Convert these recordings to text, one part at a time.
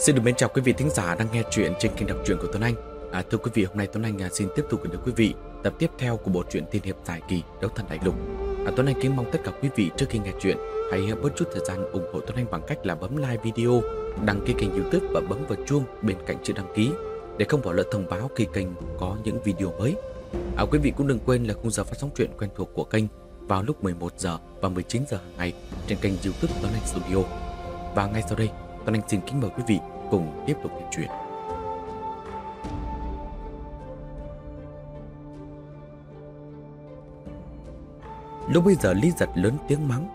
Xin được mến chào quý vị thính giả đang nghe chuyện trên kênh đọc truyện của Tuấn Anh. À, thưa quý vị, hôm nay Tuấn Anh à, xin tiếp tục gửi đến quý vị tập tiếp theo của bộ truyện tiên hiệp dài kỳ Đấu Thần Đại Lục. À, Tuấn Anh kính mong tất cả quý vị trước khi nghe chuyện hãy bớt chút thời gian ủng hộ Tuấn Anh bằng cách là bấm like video, đăng ký kênh YouTube và bấm vào chuông bên cạnh chữ đăng ký để không bỏ lỡ thông báo khi kênh có những video mới. À, quý vị cũng đừng quên là khung giờ phát sóng truyện quen thuộc của kênh vào lúc 11 giờ và 19 giờ hàng ngày trên kênh YouTube Tuấn Anh Studio. Và ngay sau đây, Tuấn Anh xin kính mời quý vị cùng tiếp tục nghe chuyện. Lúc bây giờ Lý Giật lớn tiếng mắng.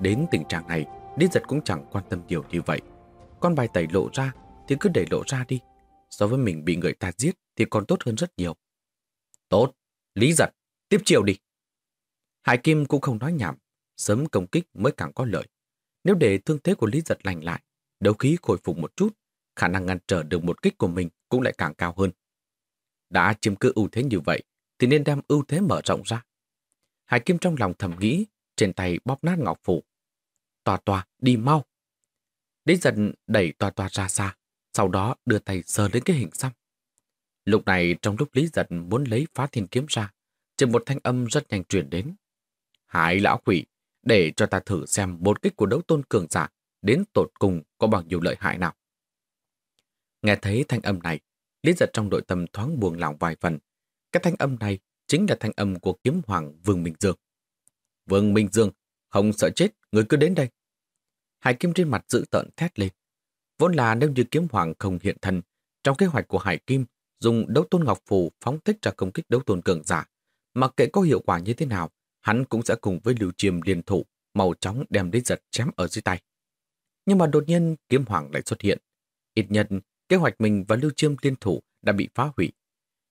Đến tình trạng này, Lý Giật cũng chẳng quan tâm điều như vậy. Con bài tẩy lộ ra thì cứ để lộ ra đi. So với mình bị người ta giết thì còn tốt hơn rất nhiều. Tốt, Lý Giật, tiếp chiều đi. Hải Kim cũng không nói nhảm, sớm công kích mới càng có lợi. Nếu để thương thế của Lý Giật lành lại, đấu khí khôi phục một chút, khả năng ngăn trở được một kích của mình cũng lại càng cao hơn. Đã chiếm cứ ưu thế như vậy, thì nên đem ưu thế mở rộng ra. Hải Kim trong lòng thầm nghĩ, trên tay bóp nát ngọc phủ. Tòa tòa, đi mau. Đế dần đẩy tòa tòa ra xa, sau đó đưa tay sờ đến cái hình xăm. Lúc này trong lúc Lý giật muốn lấy phá thiên kiếm ra, chỉ một thanh âm rất nhanh truyền đến. Hải lão quỷ, để cho ta thử xem một kích của đấu tôn cường giả đến tột cùng có bao nhiêu lợi hại nào. Nghe thấy thanh âm này, Lý giật trong nội tâm thoáng buồn lòng vài phần. Cái thanh âm này chính là thanh âm của kiếm hoàng Vương Minh Dương. Vương Minh Dương, không sợ chết, người cứ đến đây. Hải Kim trên mặt giữ tợn thét lên. Vốn là nếu như kiếm hoàng không hiện thân, trong kế hoạch của Hải Kim dùng đấu tôn ngọc phù phóng thích ra công kích đấu tôn cường giả. Mặc kệ có hiệu quả như thế nào, hắn cũng sẽ cùng với Lưu Chiêm liên thủ, màu chóng đem Lý giật chém ở dưới tay. Nhưng mà đột nhiên kiếm hoàng lại xuất hiện. Ít nhân kế hoạch mình và Lưu Chiêm liên thủ đã bị phá hủy.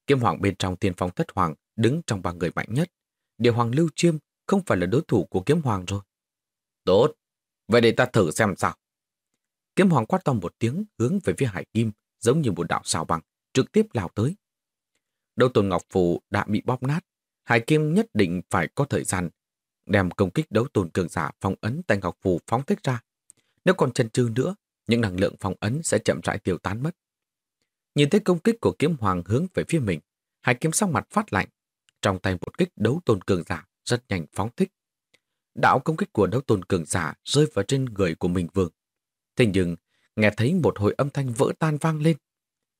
Kiếm hoàng bên trong tiên phong thất hoàng đứng trong ba người mạnh nhất. Địa hoàng Lưu Chiêm không phải là đối thủ của kiếm hoàng rồi. Tốt, vậy để ta thử xem sao. Kiếm hoàng quát to một tiếng hướng về phía hải kim giống như một đạo sao băng, trực tiếp lao tới. Đấu tôn Ngọc Phù đã bị bóp nát. Hải kim nhất định phải có thời gian đem công kích đấu tôn cường giả phong ấn tay Ngọc Phù phóng thích ra. Nếu còn chân chư nữa, những năng lượng phong ấn sẽ chậm rãi tiêu tán mất. Nhìn thấy công kích của kiếm hoàng hướng về phía mình, hai kiếm sắc mặt phát lạnh, trong tay một kích đấu tôn cường giả rất nhanh phóng thích. Đạo công kích của đấu tôn cường giả rơi vào trên người của mình vương. Thế nhưng, nghe thấy một hồi âm thanh vỡ tan vang lên.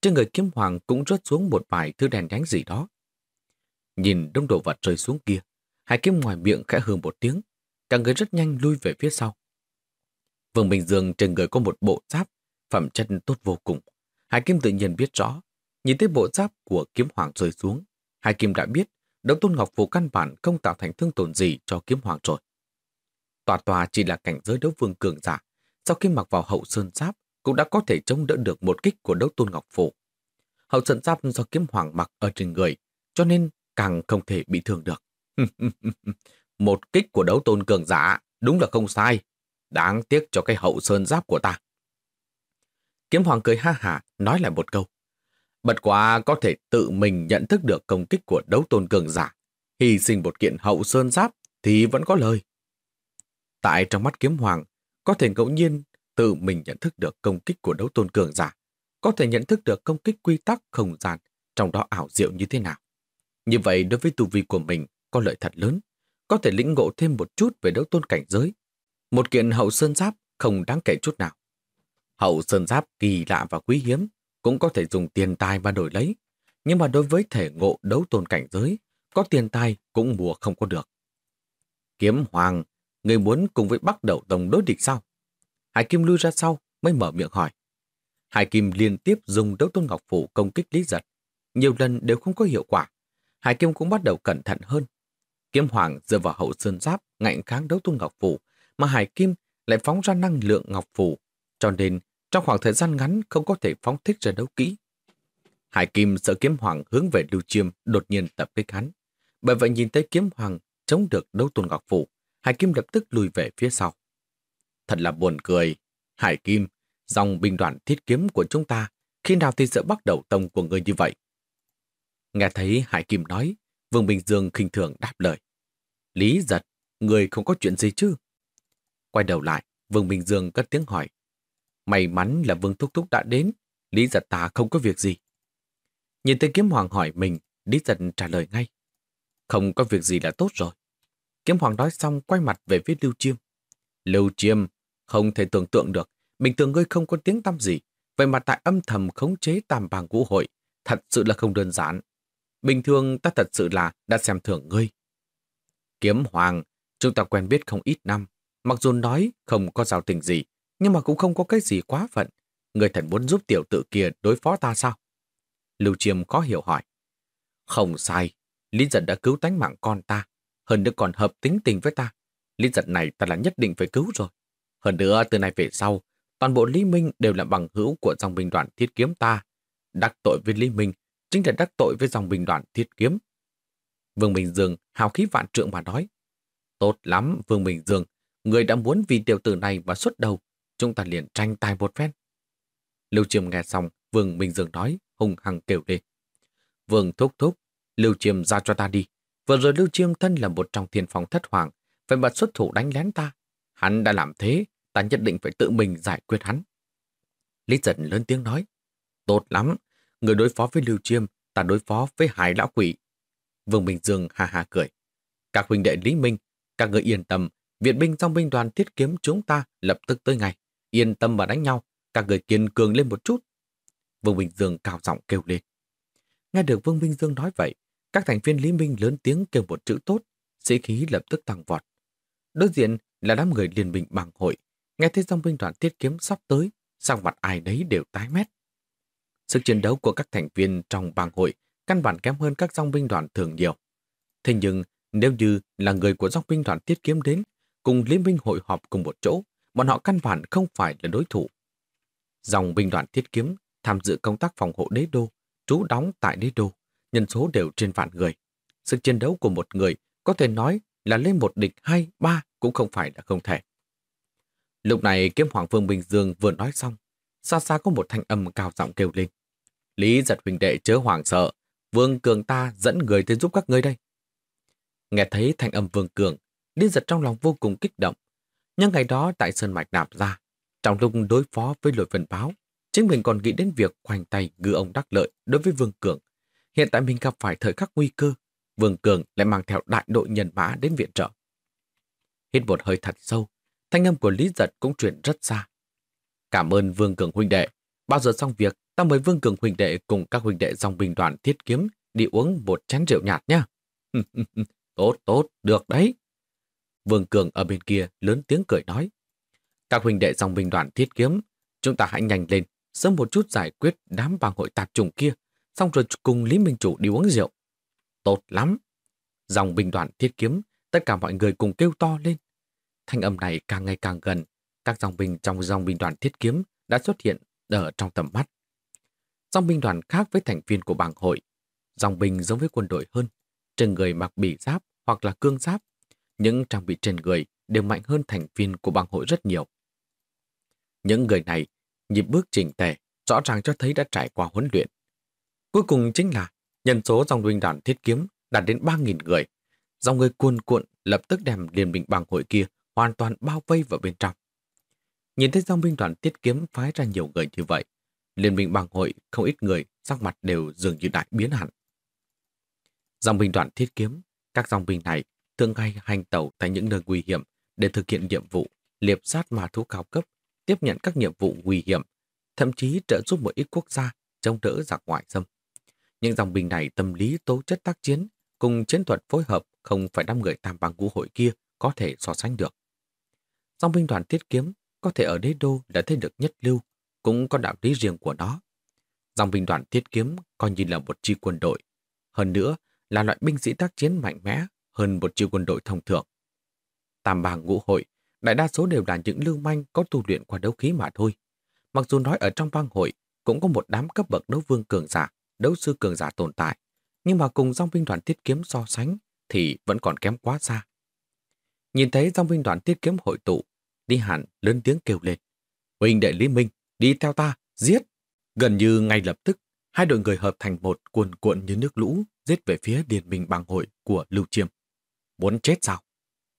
Trên người kiếm hoàng cũng rớt xuống một vài thứ đèn nhánh gì đó. Nhìn đông đồ vật rơi xuống kia, hai kiếm ngoài miệng khẽ hừ một tiếng, cả người rất nhanh lui về phía sau. Vương Bình Dương trên người có một bộ giáp, phẩm chất tốt vô cùng. Hải Kim tự nhiên biết rõ, nhìn thấy bộ giáp của kiếm hoàng rơi xuống. Hải Kim đã biết, đấu tôn ngọc phù căn bản không tạo thành thương tổn gì cho kiếm hoàng rồi. Tòa tòa chỉ là cảnh giới đấu vương cường giả, sau khi mặc vào hậu sơn giáp cũng đã có thể chống đỡ được một kích của đấu tôn ngọc phù. Hậu sơn giáp do kiếm hoàng mặc ở trên người, cho nên càng không thể bị thương được. một kích của đấu tôn cường giả, đúng là không sai. Đáng tiếc cho cái hậu sơn giáp của ta. Kiếm hoàng cười ha hả, nói lại một câu. Bật quá có thể tự mình nhận thức được công kích của đấu tôn cường giả. Hy sinh một kiện hậu sơn giáp thì vẫn có lời. Tại trong mắt kiếm hoàng, có thể ngẫu nhiên tự mình nhận thức được công kích của đấu tôn cường giả. Có thể nhận thức được công kích quy tắc không gian, trong đó ảo diệu như thế nào. Như vậy đối với tu vi của mình có lợi thật lớn, có thể lĩnh ngộ thêm một chút về đấu tôn cảnh giới, một kiện hậu sơn giáp không đáng kể chút nào. Hậu sơn giáp kỳ lạ và quý hiếm, cũng có thể dùng tiền tài mà đổi lấy. Nhưng mà đối với thể ngộ đấu tôn cảnh giới, có tiền tài cũng mua không có được. Kiếm Hoàng, người muốn cùng với bắt đầu đồng đối địch sao? Hải Kim lui ra sau mới mở miệng hỏi. Hải Kim liên tiếp dùng đấu tôn ngọc phủ công kích Lý Giật. Nhiều lần đều không có hiệu quả. Hải Kim cũng bắt đầu cẩn thận hơn. Kiếm Hoàng dựa vào hậu sơn giáp ngạnh kháng đấu tôn ngọc phủ mà Hải Kim lại phóng ra năng lượng ngọc phủ, cho nên trong khoảng thời gian ngắn không có thể phóng thích ra đấu kỹ. Hải Kim sợ kiếm hoàng hướng về Lưu Chiêm đột nhiên tập kích hắn. Bởi vậy nhìn thấy kiếm hoàng chống được đấu tôn ngọc phủ, Hải Kim lập tức lùi về phía sau. Thật là buồn cười. Hải Kim, dòng binh đoàn thiết kiếm của chúng ta, khi nào thì sẽ bắt đầu tông của người như vậy? Nghe thấy Hải Kim nói, Vương Bình Dương khinh thường đáp lời. Lý giật, người không có chuyện gì chứ? Quay đầu lại, Vương Bình Dương cất tiếng hỏi. May mắn là Vương Thúc Thúc đã đến, Lý giật ta không có việc gì. Nhìn thấy kiếm hoàng hỏi mình, Lý giật trả lời ngay. Không có việc gì là tốt rồi. Kiếm hoàng nói xong quay mặt về phía Lưu Chiêm. Lưu Chiêm, không thể tưởng tượng được, bình thường ngươi không có tiếng tăm gì, vậy mà tại âm thầm khống chế tam bàng vũ hội, thật sự là không đơn giản. Bình thường ta thật sự là đã xem thưởng ngươi. Kiếm hoàng, chúng ta quen biết không ít năm, mặc dù nói không có giao tình gì, nhưng mà cũng không có cái gì quá phận. Người thần muốn giúp tiểu tự kia đối phó ta sao? Lưu Chiêm có hiểu hỏi. Không sai, Lý giật đã cứu tánh mạng con ta, hơn nữa còn hợp tính tình với ta. Lý giật này ta là nhất định phải cứu rồi. Hơn nữa, từ nay về sau, toàn bộ Lý Minh đều là bằng hữu của dòng binh đoàn thiết kiếm ta. Đắc tội với Lý Minh chính là đắc tội với dòng binh đoàn thiết kiếm. Vương Bình Dương hào khí vạn trượng mà nói. Tốt lắm, Vương Bình Dương, người đã muốn vì tiểu tử này mà xuất đầu, chúng ta liền tranh tài một phen. Lưu Chiêm nghe xong, Vương Bình Dương nói, hùng hăng kêu lên. Vương thúc thúc, Lưu Chiêm ra cho ta đi. Vừa rồi Lưu Chiêm thân là một trong thiên phòng thất hoàng, phải bật xuất thủ đánh lén ta. Hắn đã làm thế, ta nhất định phải tự mình giải quyết hắn. Lý giật lớn tiếng nói, tốt lắm, người đối phó với Lưu Chiêm, ta đối phó với hải lão quỷ. Vương Bình Dương hà hà cười. Các huynh đệ Lý Minh, các người yên tâm, viện binh trong binh đoàn thiết kiếm chúng ta lập tức tới ngay. Yên tâm mà đánh nhau, các người kiên cường lên một chút. Vương Bình Dương cao giọng kêu lên. Nghe được Vương Bình Dương nói vậy, các thành viên Lý Minh lớn tiếng kêu một chữ tốt, sĩ khí lập tức tăng vọt. Đối diện là đám người liên minh bằng hội, nghe thấy dòng binh đoàn thiết kiếm sắp tới, sang mặt ai đấy đều tái mét. Sức chiến đấu của các thành viên trong bang hội căn bản kém hơn các dòng binh đoàn thường nhiều. Thế nhưng, nếu như là người của dòng binh đoàn tiết kiếm đến, cùng liên minh hội họp cùng một chỗ, bọn họ căn bản không phải là đối thủ. Dòng binh đoàn thiết kiếm tham dự công tác phòng hộ đế đô, trú đóng tại đế đô, nhân số đều trên vạn người. Sức chiến đấu của một người có thể nói là lên một địch hai, ba cũng không phải là không thể. Lúc này kiếm hoàng vương Bình Dương vừa nói xong, xa xa có một thanh âm cao giọng kêu lên. Lý giật huynh đệ chớ hoàng sợ, vương cường ta dẫn người tới giúp các ngươi đây. Nghe thấy thanh âm vương cường, Lý giật trong lòng vô cùng kích động. Nhưng ngày đó tại Sơn Mạch nạp ra, trong lúc đối phó với lội phần báo, chính mình còn nghĩ đến việc khoanh tay ngư ông đắc lợi đối với Vương Cường. Hiện tại mình gặp phải thời khắc nguy cơ, Vương Cường lại mang theo đại đội nhân mã đến viện trợ. Hít một hơi thật sâu, thanh âm của Lý Giật cũng chuyển rất xa. Cảm ơn Vương Cường huynh đệ. Bao giờ xong việc, ta mời Vương Cường huynh đệ cùng các huynh đệ dòng binh đoàn thiết kiếm đi uống một chén rượu nhạt nhá. tốt, tốt, được đấy. Vương Cường ở bên kia lớn tiếng cười nói. Các huynh đệ dòng binh đoàn thiết kiếm, chúng ta hãy nhanh lên, sớm một chút giải quyết đám bang hội tạp trùng kia, xong rồi cùng Lý Minh Chủ đi uống rượu. Tốt lắm. Dòng binh đoàn thiết kiếm, tất cả mọi người cùng kêu to lên. Thanh âm này càng ngày càng gần, các dòng binh trong dòng binh đoàn thiết kiếm đã xuất hiện ở trong tầm mắt. Dòng binh đoàn khác với thành viên của bang hội. Dòng binh giống với quân đội hơn, trên người mặc bỉ giáp hoặc là cương giáp. Những trang bị trên người đều mạnh hơn thành viên của bang hội rất nhiều. Những người này, nhịp bước chỉnh tề, rõ ràng cho thấy đã trải qua huấn luyện. Cuối cùng chính là nhân số dòng binh đoàn thiết kiếm đạt đến 3.000 người. Dòng người cuồn cuộn lập tức đem liên minh bang hội kia hoàn toàn bao vây vào bên trong. Nhìn thấy dòng binh đoàn thiết kiếm phái ra nhiều người như vậy, liên minh bang hội không ít người sắc mặt đều dường như đại biến hẳn. Dòng binh đoàn thiết kiếm, các dòng binh này thường hay hành tẩu tại những nơi nguy hiểm để thực hiện nhiệm vụ liệp sát ma thú cao cấp tiếp nhận các nhiệm vụ nguy hiểm, thậm chí trợ giúp một ít quốc gia chống đỡ giặc ngoại xâm. Những dòng binh này tâm lý tố chất tác chiến cùng chiến thuật phối hợp không phải đám người tam bang ngũ hội kia có thể so sánh được. Dòng binh đoàn tiết kiếm có thể ở đế đô đã thấy được nhất lưu, cũng có đạo lý riêng của nó. Dòng binh đoàn thiết kiếm coi như là một chi quân đội. Hơn nữa là loại binh sĩ tác chiến mạnh mẽ hơn một chiêu quân đội thông thường. Tam bang ngũ hội đại đa số đều là những lưu manh có tu luyện qua đấu khí mà thôi. Mặc dù nói ở trong bang hội cũng có một đám cấp bậc đấu vương cường giả, đấu sư cường giả tồn tại, nhưng mà cùng dòng binh đoàn tiết kiếm so sánh thì vẫn còn kém quá xa. Nhìn thấy dòng binh đoàn tiết kiếm hội tụ, đi hẳn lớn tiếng kêu lên. Huynh đệ Lý Minh, đi theo ta, giết! Gần như ngay lập tức, hai đội người hợp thành một cuồn cuộn như nước lũ giết về phía điền minh bang hội của Lưu Chiêm. Muốn chết sao?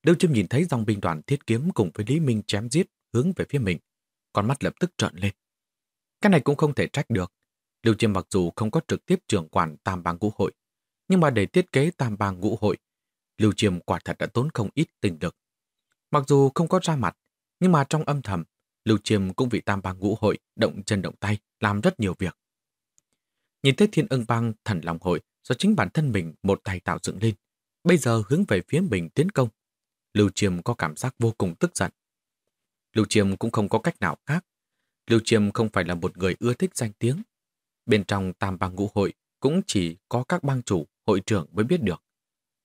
Lưu Chiêm nhìn thấy dòng binh đoàn thiết kiếm cùng với Lý Minh chém giết hướng về phía mình. con mắt lập tức trợn lên. Cái này cũng không thể trách được. Lưu Chiêm mặc dù không có trực tiếp trưởng quản tam bang ngũ hội, nhưng mà để thiết kế tam bang ngũ hội, Lưu Chiêm quả thật đã tốn không ít tình lực. Mặc dù không có ra mặt, nhưng mà trong âm thầm, Lưu Chiêm cũng vì tam bang ngũ hội động chân động tay, làm rất nhiều việc. Nhìn thấy thiên ưng bang thần lòng hội do chính bản thân mình một tay tạo dựng lên, bây giờ hướng về phía mình tiến công. Lưu Chiêm có cảm giác vô cùng tức giận. Lưu Chiêm cũng không có cách nào khác. Lưu Chiêm không phải là một người ưa thích danh tiếng. Bên trong tam bang ngũ hội cũng chỉ có các bang chủ, hội trưởng mới biết được.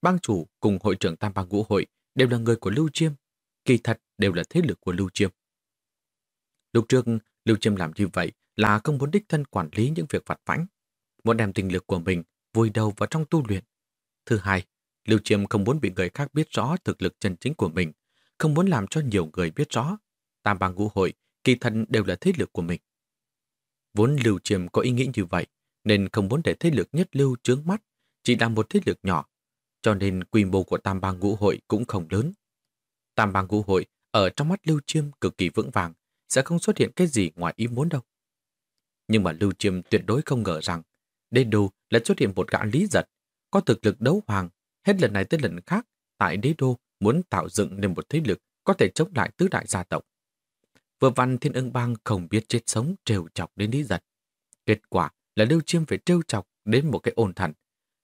Bang chủ cùng hội trưởng tam bang ngũ hội đều là người của Lưu Chiêm. Kỳ thật đều là thế lực của Lưu Chiêm. Lúc trước, Lưu Chiêm làm như vậy là không muốn đích thân quản lý những việc vặt vãnh. Muốn đem tình lực của mình vùi đầu vào trong tu luyện. Thứ hai, Lưu Chiêm không muốn bị người khác biết rõ thực lực chân chính của mình, không muốn làm cho nhiều người biết rõ. Tam bang ngũ hội, kỳ thân đều là thế lực của mình. Vốn Lưu Chiêm có ý nghĩ như vậy, nên không muốn để thế lực nhất lưu trướng mắt, chỉ là một thế lực nhỏ, cho nên quy mô của Tam bang ngũ hội cũng không lớn. Tam bang ngũ hội ở trong mắt Lưu Chiêm cực kỳ vững vàng, sẽ không xuất hiện cái gì ngoài ý muốn đâu. Nhưng mà Lưu Chiêm tuyệt đối không ngờ rằng đê đô lại xuất hiện một gã lý giật, có thực lực đấu hoàng, hết lần này tới lần khác, tại đế đô muốn tạo dựng nên một thế lực có thể chống lại tứ đại gia tộc. Vừa văn thiên ưng bang không biết chết sống trêu chọc đến lý giật. Kết quả là Lưu Chiêm phải trêu chọc đến một cái ôn thần.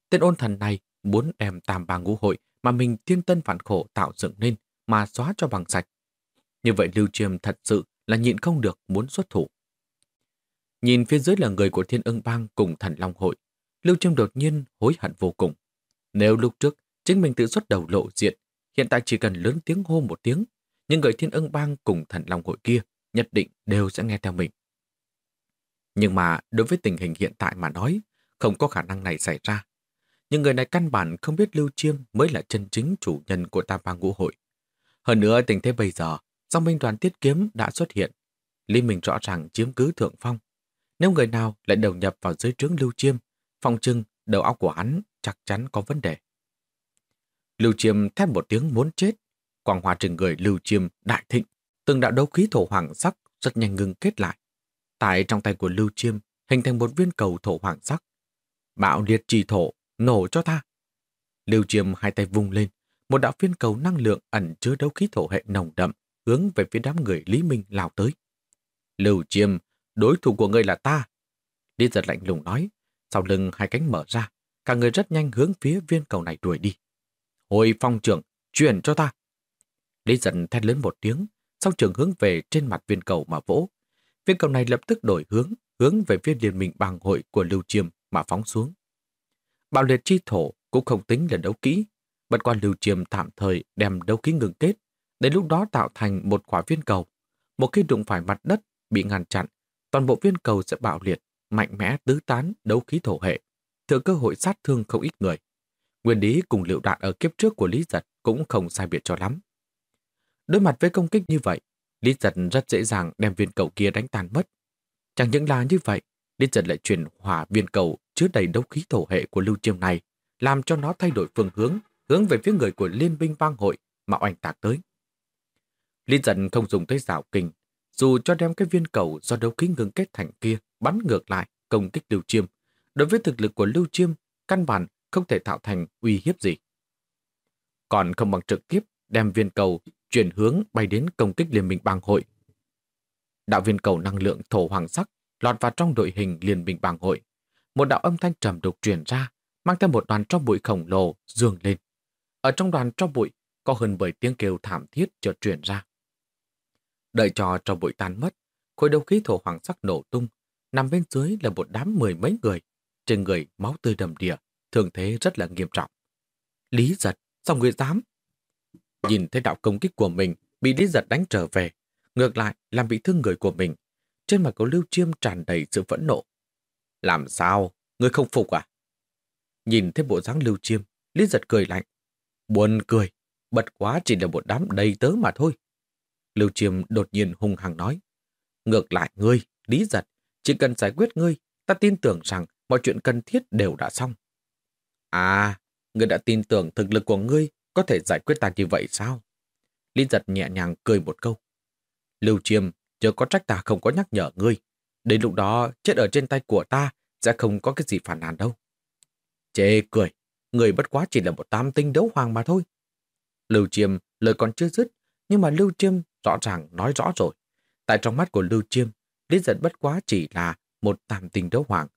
Tên ôn thần này muốn đem tam bang ngũ hội mà mình thiên tân phản khổ tạo dựng nên mà xóa cho bằng sạch. Như vậy Lưu Chiêm thật sự là nhịn không được muốn xuất thủ. Nhìn phía dưới là người của thiên ưng bang cùng thần long hội, Lưu Chiêm đột nhiên hối hận vô cùng. Nếu lúc trước chính mình tự xuất đầu lộ diện, hiện tại chỉ cần lớn tiếng hô một tiếng, những người thiên ưng bang cùng thần long hội kia nhất định đều sẽ nghe theo mình. Nhưng mà đối với tình hình hiện tại mà nói, không có khả năng này xảy ra. Những người này căn bản không biết Lưu Chiêm mới là chân chính chủ nhân của Tam Bang Ngũ Hội. Hơn nữa tình thế bây giờ, song binh đoàn tiết kiếm đã xuất hiện. Lý Minh rõ ràng chiếm cứ thượng phong. Nếu người nào lại đầu nhập vào dưới trướng Lưu Chiêm, phong trưng đầu óc của hắn chắc chắn có vấn đề. Lưu Chiêm thét một tiếng muốn chết. Quang hòa trên người Lưu Chiêm đại thịnh. Từng đạo đấu khí thổ hoàng sắc rất nhanh ngưng kết lại. Tại trong tay của Lưu Chiêm hình thành một viên cầu thổ hoàng sắc. Bạo liệt trì thổ, nổ cho ta. Lưu Chiêm hai tay vung lên, một đạo viên cầu năng lượng ẩn chứa đấu khí thổ hệ nồng đậm hướng về phía đám người Lý Minh lao tới. Lưu Chiêm, đối thủ của ngươi là ta. Lý giật lạnh lùng nói, sau lưng hai cánh mở ra, cả người rất nhanh hướng phía viên cầu này đuổi đi. Hồi phong trưởng, chuyển cho ta. Lý giận thét lớn một tiếng, sau trường hướng về trên mặt viên cầu mà vỗ. Viên cầu này lập tức đổi hướng, hướng về phía liên minh bang hội của Lưu Chiêm mà phóng xuống. Bạo liệt chi thổ cũng không tính là đấu kỹ, bất qua Lưu Chiêm tạm thời đem đấu kỹ ngừng kết, đến lúc đó tạo thành một quả viên cầu. Một khi đụng phải mặt đất bị ngăn chặn, toàn bộ viên cầu sẽ bạo liệt, mạnh mẽ tứ tán đấu khí thổ hệ, thừa cơ hội sát thương không ít người. Nguyên lý cùng liệu đạn ở kiếp trước của Lý Giật cũng không sai biệt cho lắm. Đối mặt với công kích như vậy, Lý Giật rất dễ dàng đem viên cầu kia đánh tàn mất. Chẳng những là như vậy, Lý Giật lại chuyển hỏa viên cầu chứa đầy đấu khí thổ hệ của Lưu Chiêm này, làm cho nó thay đổi phương hướng, hướng về phía người của Liên minh vang hội mà oanh tạc tới. Lý Giật không dùng tới rào kinh, dù cho đem cái viên cầu do đấu khí ngưng kết thành kia bắn ngược lại công kích Lưu Chiêm, đối với thực lực của Lưu Chiêm, căn bản không thể tạo thành uy hiếp gì. Còn không bằng trực tiếp đem viên cầu chuyển hướng bay đến công kích Liên minh bang hội. Đạo viên cầu năng lượng thổ hoàng sắc lọt vào trong đội hình Liên minh bang hội. Một đạo âm thanh trầm đục truyền ra, mang theo một đoàn tro bụi khổng lồ dương lên. Ở trong đoàn tro bụi có hơn 7 tiếng kêu thảm thiết chợt truyền ra. Đợi cho tro bụi tan mất, khối đấu khí thổ hoàng sắc nổ tung, nằm bên dưới là một đám mười mấy người, trên người máu tươi đầm đìa, thường thế rất là nghiêm trọng. Lý giật, sao người dám? Nhìn thấy đạo công kích của mình bị Lý giật đánh trở về, ngược lại làm bị thương người của mình. Trên mặt của Lưu Chiêm tràn đầy sự phẫn nộ. Làm sao? Người không phục à? Nhìn thấy bộ dáng Lưu Chiêm, Lý giật cười lạnh. Buồn cười, bật quá chỉ là một đám đầy tớ mà thôi. Lưu Chiêm đột nhiên hung hăng nói. Ngược lại ngươi, Lý giật, chỉ cần giải quyết ngươi, ta tin tưởng rằng mọi chuyện cần thiết đều đã xong. À, ngươi đã tin tưởng thực lực của ngươi có thể giải quyết ta như vậy sao? Lý giật nhẹ nhàng cười một câu. Lưu Chiêm, chưa có trách ta không có nhắc nhở ngươi. Đến lúc đó, chết ở trên tay của ta sẽ không có cái gì phản nàn đâu. Chê cười, người bất quá chỉ là một tam tinh đấu hoàng mà thôi. Lưu Chiêm lời còn chưa dứt, nhưng mà Lưu Chiêm rõ ràng nói rõ rồi. Tại trong mắt của Lưu Chiêm, Lý Giật bất quá chỉ là một tam tinh đấu hoàng.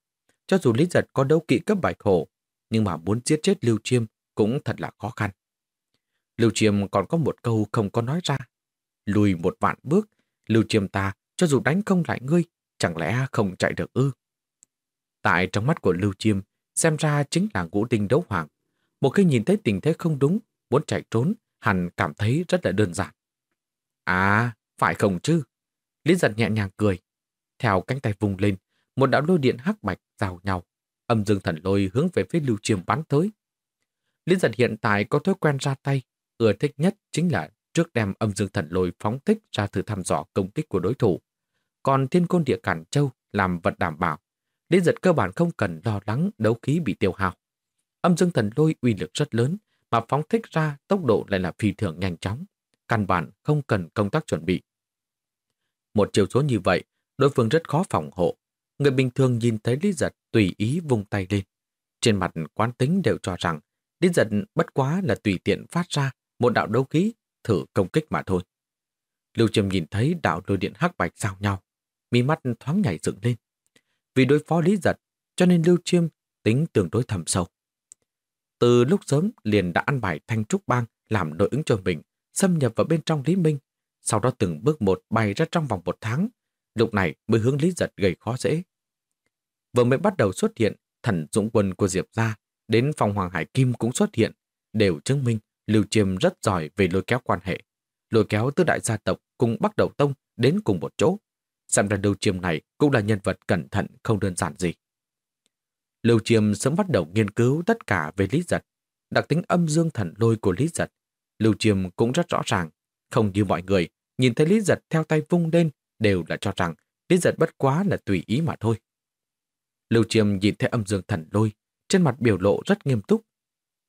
Cho dù Lý Giật có đấu kỵ cấp bạch hổ, nhưng mà muốn giết chết Lưu Chiêm cũng thật là khó khăn. Lưu Chiêm còn có một câu không có nói ra. Lùi một vạn bước, Lưu Chiêm ta cho dù đánh không lại ngươi, chẳng lẽ không chạy được ư? Tại trong mắt của Lưu Chiêm, xem ra chính là ngũ tinh đấu hoàng. Một khi nhìn thấy tình thế không đúng, muốn chạy trốn, hẳn cảm thấy rất là đơn giản. À, phải không chứ? Lý giật nhẹ nhàng cười. Theo cánh tay vùng lên, một đạo lôi điện hắc bạch giao nhau. Âm dương thần lôi hướng về phía Lưu Chiêm bắn tới. Lý giật hiện tại có thói quen ra tay, ưa thích nhất chính là trước đem âm dương thần lôi phóng thích ra thử thăm dò công kích của đối thủ. Còn thiên côn địa cản châu làm vật đảm bảo. Lý giật cơ bản không cần lo lắng đấu khí bị tiêu hao. Âm dương thần lôi uy lực rất lớn, mà phóng thích ra tốc độ lại là phi thường nhanh chóng. Căn bản không cần công tác chuẩn bị. Một chiều số như vậy, đối phương rất khó phòng hộ. Người bình thường nhìn thấy Lý Giật tùy ý vung tay lên. Trên mặt quán tính đều cho rằng Lý Giật bất quá là tùy tiện phát ra một đạo đấu khí thử công kích mà thôi. Lưu Trầm nhìn thấy đạo lôi điện hắc bạch giao nhau, mi mắt thoáng nhảy dựng lên. Vì đối phó Lý Giật, cho nên Lưu Chiêm tính tương đối thầm sâu. Từ lúc sớm liền đã ăn bài thanh trúc bang làm đội ứng cho mình, xâm nhập vào bên trong Lý Minh, sau đó từng bước một bay ra trong vòng một tháng, lúc này mới hướng Lý Giật gây khó dễ. Vừa mới bắt đầu xuất hiện, thần dũng quân của Diệp gia đến phòng Hoàng Hải Kim cũng xuất hiện, đều chứng minh Lưu Chiêm rất giỏi về lôi kéo quan hệ. Lôi kéo tứ đại gia tộc cùng bắt đầu tông đến cùng một chỗ. Xem ra Lưu Chiêm này cũng là nhân vật cẩn thận không đơn giản gì. Lưu Chiêm sớm bắt đầu nghiên cứu tất cả về Lý Giật. Đặc tính âm dương thần lôi của Lý Giật. Lưu Chiêm cũng rất rõ ràng. Không như mọi người, nhìn thấy Lý Giật theo tay vung lên đều là cho rằng Lý Giật bất quá là tùy ý mà thôi. Lưu Chiêm nhìn thấy âm dương thần lôi, trên mặt biểu lộ rất nghiêm túc.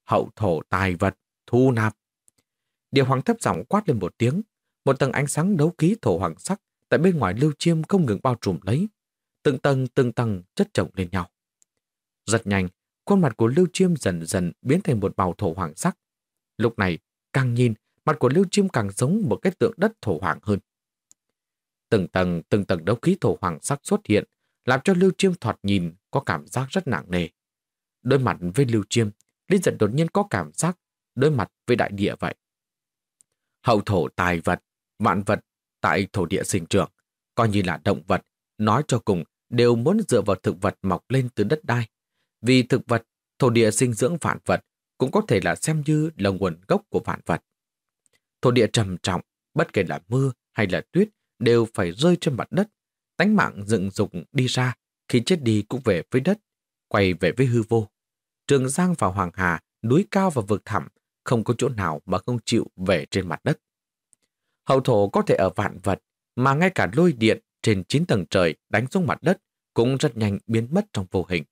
Hậu thổ tài vật, thu nạp. Điều hoàng thấp giọng quát lên một tiếng, một tầng ánh sáng đấu ký thổ hoàng sắc tại bên ngoài lưu chiêm không ngừng bao trùm lấy, từng tầng từng tầng chất chồng lên nhau. Rất nhanh, khuôn mặt của lưu chiêm dần dần biến thành một màu thổ hoàng sắc. Lúc này, càng nhìn, mặt của lưu chiêm càng giống một cái tượng đất thổ hoàng hơn. Từng tầng từng tầng đấu khí thổ hoàng sắc xuất hiện, làm cho lưu chiêm thoạt nhìn có cảm giác rất nặng nề. Đôi mặt với lưu chiêm, linh giật đột nhiên có cảm giác đối mặt với đại địa vậy. Hậu thổ tài vật, vạn vật tại thổ địa sinh trưởng, coi như là động vật, nói cho cùng đều muốn dựa vào thực vật mọc lên từ đất đai. Vì thực vật, thổ địa sinh dưỡng vạn vật cũng có thể là xem như là nguồn gốc của vạn vật. Thổ địa trầm trọng, bất kể là mưa hay là tuyết đều phải rơi trên mặt đất. Tánh mạng dựng dục đi ra, khi chết đi cũng về với đất, quay về với hư vô. Trường Giang và Hoàng Hà, núi cao và vực thẳm, không có chỗ nào mà không chịu về trên mặt đất. Hậu thổ có thể ở vạn vật, mà ngay cả lôi điện trên 9 tầng trời đánh xuống mặt đất cũng rất nhanh biến mất trong vô hình.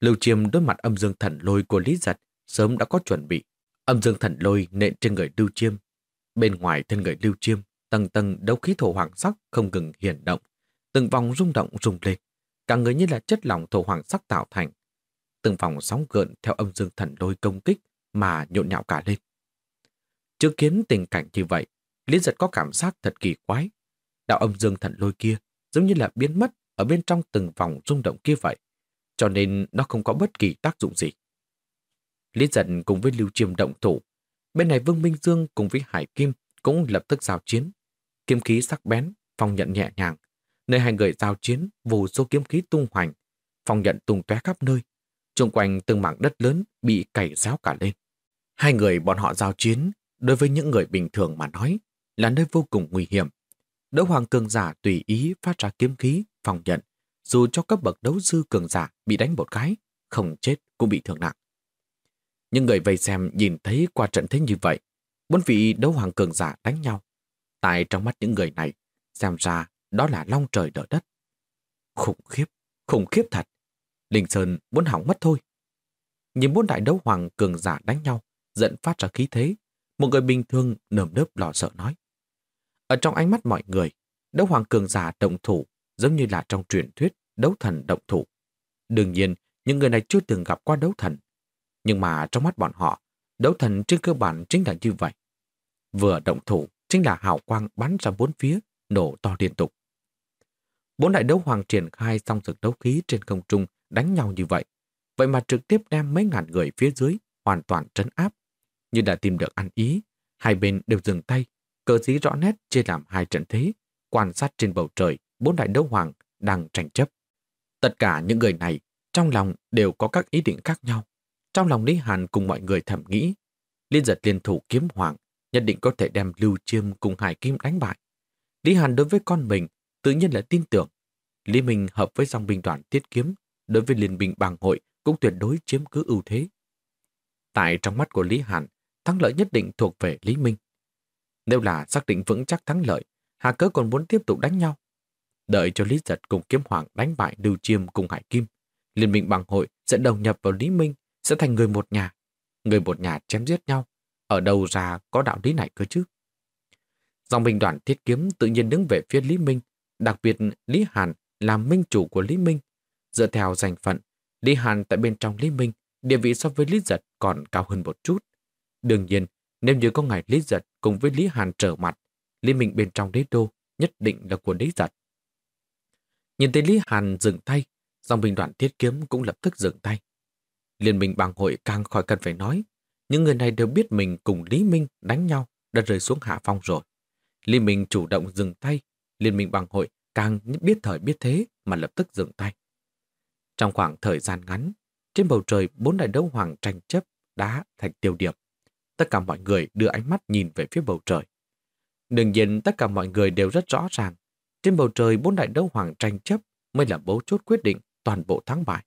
Lưu Chiêm đối mặt âm dương thần lôi của Lý Giật sớm đã có chuẩn bị. Âm dương thần lôi nện trên người Lưu Chiêm. Bên ngoài thân người Lưu Chiêm, tầng tầng đấu khí thổ hoàng sắc không ngừng hiển động. Từng vòng rung động rung lên. Cả người như là chất lỏng thổ hoàng sắc tạo thành. Từng vòng sóng gợn theo âm dương thần lôi công kích mà nhộn nhạo cả lên. Chứng kiến tình cảnh như vậy, Lý giật có cảm giác thật kỳ quái. Đạo âm dương thần lôi kia giống như là biến mất ở bên trong từng vòng rung động kia vậy, cho nên nó không có bất kỳ tác dụng gì. Lý giật cùng với Lưu Chiêm động thủ, bên này Vương Minh Dương cùng với Hải Kim cũng lập tức giao chiến. Kiếm khí sắc bén, phong nhận nhẹ nhàng, nơi hai người giao chiến vô số kiếm khí tung hoành, phong nhận tung tóe khắp nơi, Trung quanh từng mảng đất lớn bị cày xéo cả lên. Hai người bọn họ giao chiến, đối với những người bình thường mà nói, là nơi vô cùng nguy hiểm. Đấu hoàng cường giả tùy ý phát ra kiếm khí, phòng nhận, dù cho cấp bậc đấu sư cường giả bị đánh một cái, không chết cũng bị thương nặng. Những người vây xem nhìn thấy qua trận thế như vậy, bốn vị đấu hoàng cường giả đánh nhau. Tại trong mắt những người này, xem ra đó là long trời đỡ đất. Khủng khiếp, khủng khiếp thật. Linh Sơn muốn hỏng mất thôi. Nhìn bốn đại đấu hoàng cường giả đánh nhau, giận phát ra khí thế, một người bình thường nơm nớp lo sợ nói. Ở trong ánh mắt mọi người, đấu hoàng cường giả động thủ giống như là trong truyền thuyết đấu thần động thủ. Đương nhiên, những người này chưa từng gặp qua đấu thần. Nhưng mà trong mắt bọn họ, đấu thần trên cơ bản chính là như vậy. Vừa động thủ chính là hào quang bắn ra bốn phía, nổ to liên tục. Bốn đại đấu hoàng triển khai xong sự đấu khí trên không trung đánh nhau như vậy. Vậy mà trực tiếp đem mấy ngàn người phía dưới hoàn toàn trấn áp. Như đã tìm được ăn ý, hai bên đều dừng tay, cờ dí rõ nét chia làm hai trận thế, quan sát trên bầu trời, bốn đại đấu hoàng đang tranh chấp. Tất cả những người này trong lòng đều có các ý định khác nhau. Trong lòng Lý Hàn cùng mọi người thầm nghĩ, Liên giật liên thủ kiếm hoàng, nhất định có thể đem Lưu Chiêm cùng Hải Kim đánh bại. Lý Hàn đối với con mình tự nhiên là tin tưởng. Lý Minh hợp với dòng binh đoàn tiết kiếm, đối với liên minh Bàng hội cũng tuyệt đối chiếm cứ ưu thế. Tại trong mắt của Lý Hàn, thắng lợi nhất định thuộc về Lý Minh. Nếu là xác định vững chắc thắng lợi, Hà Cớ còn muốn tiếp tục đánh nhau. Đợi cho Lý Giật cùng Kiếm Hoàng đánh bại Lưu Chiêm cùng Hải Kim, Liên minh bằng hội sẽ đồng nhập vào Lý Minh, sẽ thành người một nhà. Người một nhà chém giết nhau. Ở đâu ra có đạo lý này cơ chứ? Dòng binh đoàn thiết kiếm tự nhiên đứng về phía Lý Minh, đặc biệt Lý Hàn làm minh chủ của Lý Minh. Dựa theo danh phận, Lý Hàn tại bên trong Lý Minh, địa vị so với Lý Giật còn cao hơn một chút. Đương nhiên, nếu như có ngày Lý Giật cùng với Lý Hàn trở mặt, Lý Minh bên trong đế đô nhất định là của Lý Giật. Nhìn thấy Lý Hàn dừng tay, dòng binh đoàn thiết kiếm cũng lập tức dừng tay. Liên minh bang hội càng khỏi cần phải nói, những người này đều biết mình cùng Lý Minh đánh nhau đã rơi xuống hạ phong rồi. Lý Minh chủ động dừng tay, Liên minh bằng hội càng biết thời biết thế mà lập tức dừng tay. Trong khoảng thời gian ngắn, trên bầu trời bốn đại đấu hoàng tranh chấp đá thành tiêu điểm. Tất cả mọi người đưa ánh mắt nhìn về phía bầu trời. Đương nhiên tất cả mọi người đều rất rõ ràng. Trên bầu trời bốn đại đấu hoàng tranh chấp mới là bố chốt quyết định toàn bộ thắng bại.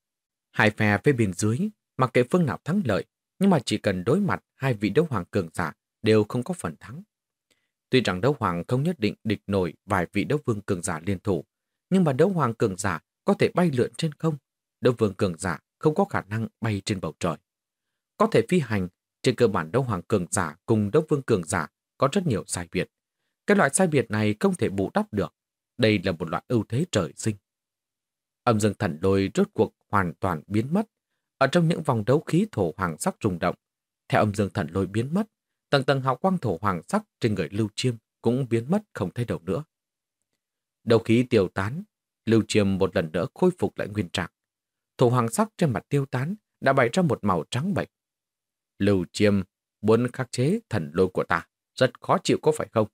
Hai phe phía bên dưới, mặc kệ phương nào thắng lợi, nhưng mà chỉ cần đối mặt hai vị đấu hoàng cường giả đều không có phần thắng. Tuy rằng đấu hoàng không nhất định địch nổi vài vị đấu vương cường giả liên thủ, nhưng mà đấu hoàng cường giả có thể bay lượn trên không, đấu vương cường giả không có khả năng bay trên bầu trời. Có thể phi hành, trên cơ bản đấu hoàng cường giả cùng đấu vương cường giả có rất nhiều sai biệt. Cái loại sai biệt này không thể bù đắp được. Đây là một loại ưu thế trời sinh. Âm dương thần đôi rốt cuộc hoàn toàn biến mất. Ở trong những vòng đấu khí thổ hoàng sắc rung động, theo âm dương thần lôi biến mất, tầng tầng hào quang thổ hoàng sắc trên người Lưu Chiêm cũng biến mất không thấy đâu nữa. Đấu khí tiêu tán, Lưu Chiêm một lần nữa khôi phục lại nguyên trạng. Thổ hoàng sắc trên mặt tiêu tán đã bày ra một màu trắng bệch. Lưu Chiêm muốn khắc chế thần lôi của ta, rất khó chịu có phải không?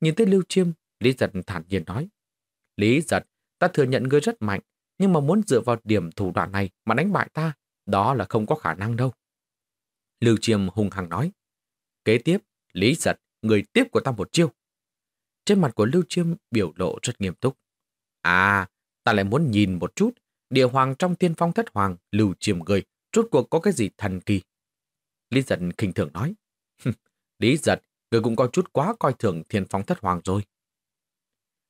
Nhìn thấy Lưu Chiêm, Lý Giật thản nhiên nói. Lý Giật, ta thừa nhận ngươi rất mạnh, nhưng mà muốn dựa vào điểm thủ đoạn này mà đánh bại ta, đó là không có khả năng đâu. Lưu Chiêm hùng hằng nói. Kế tiếp, Lý Giật, người tiếp của ta một chiêu. Trên mặt của Lưu Chiêm biểu lộ rất nghiêm túc. À, ta lại muốn nhìn một chút, địa hoàng trong tiên phong thất hoàng, Lưu Chiêm người, rốt cuộc có cái gì thần kỳ. Lý Giật khinh thường nói. Lý Giật, người cũng có chút quá coi thường thiên phong thất hoàng rồi.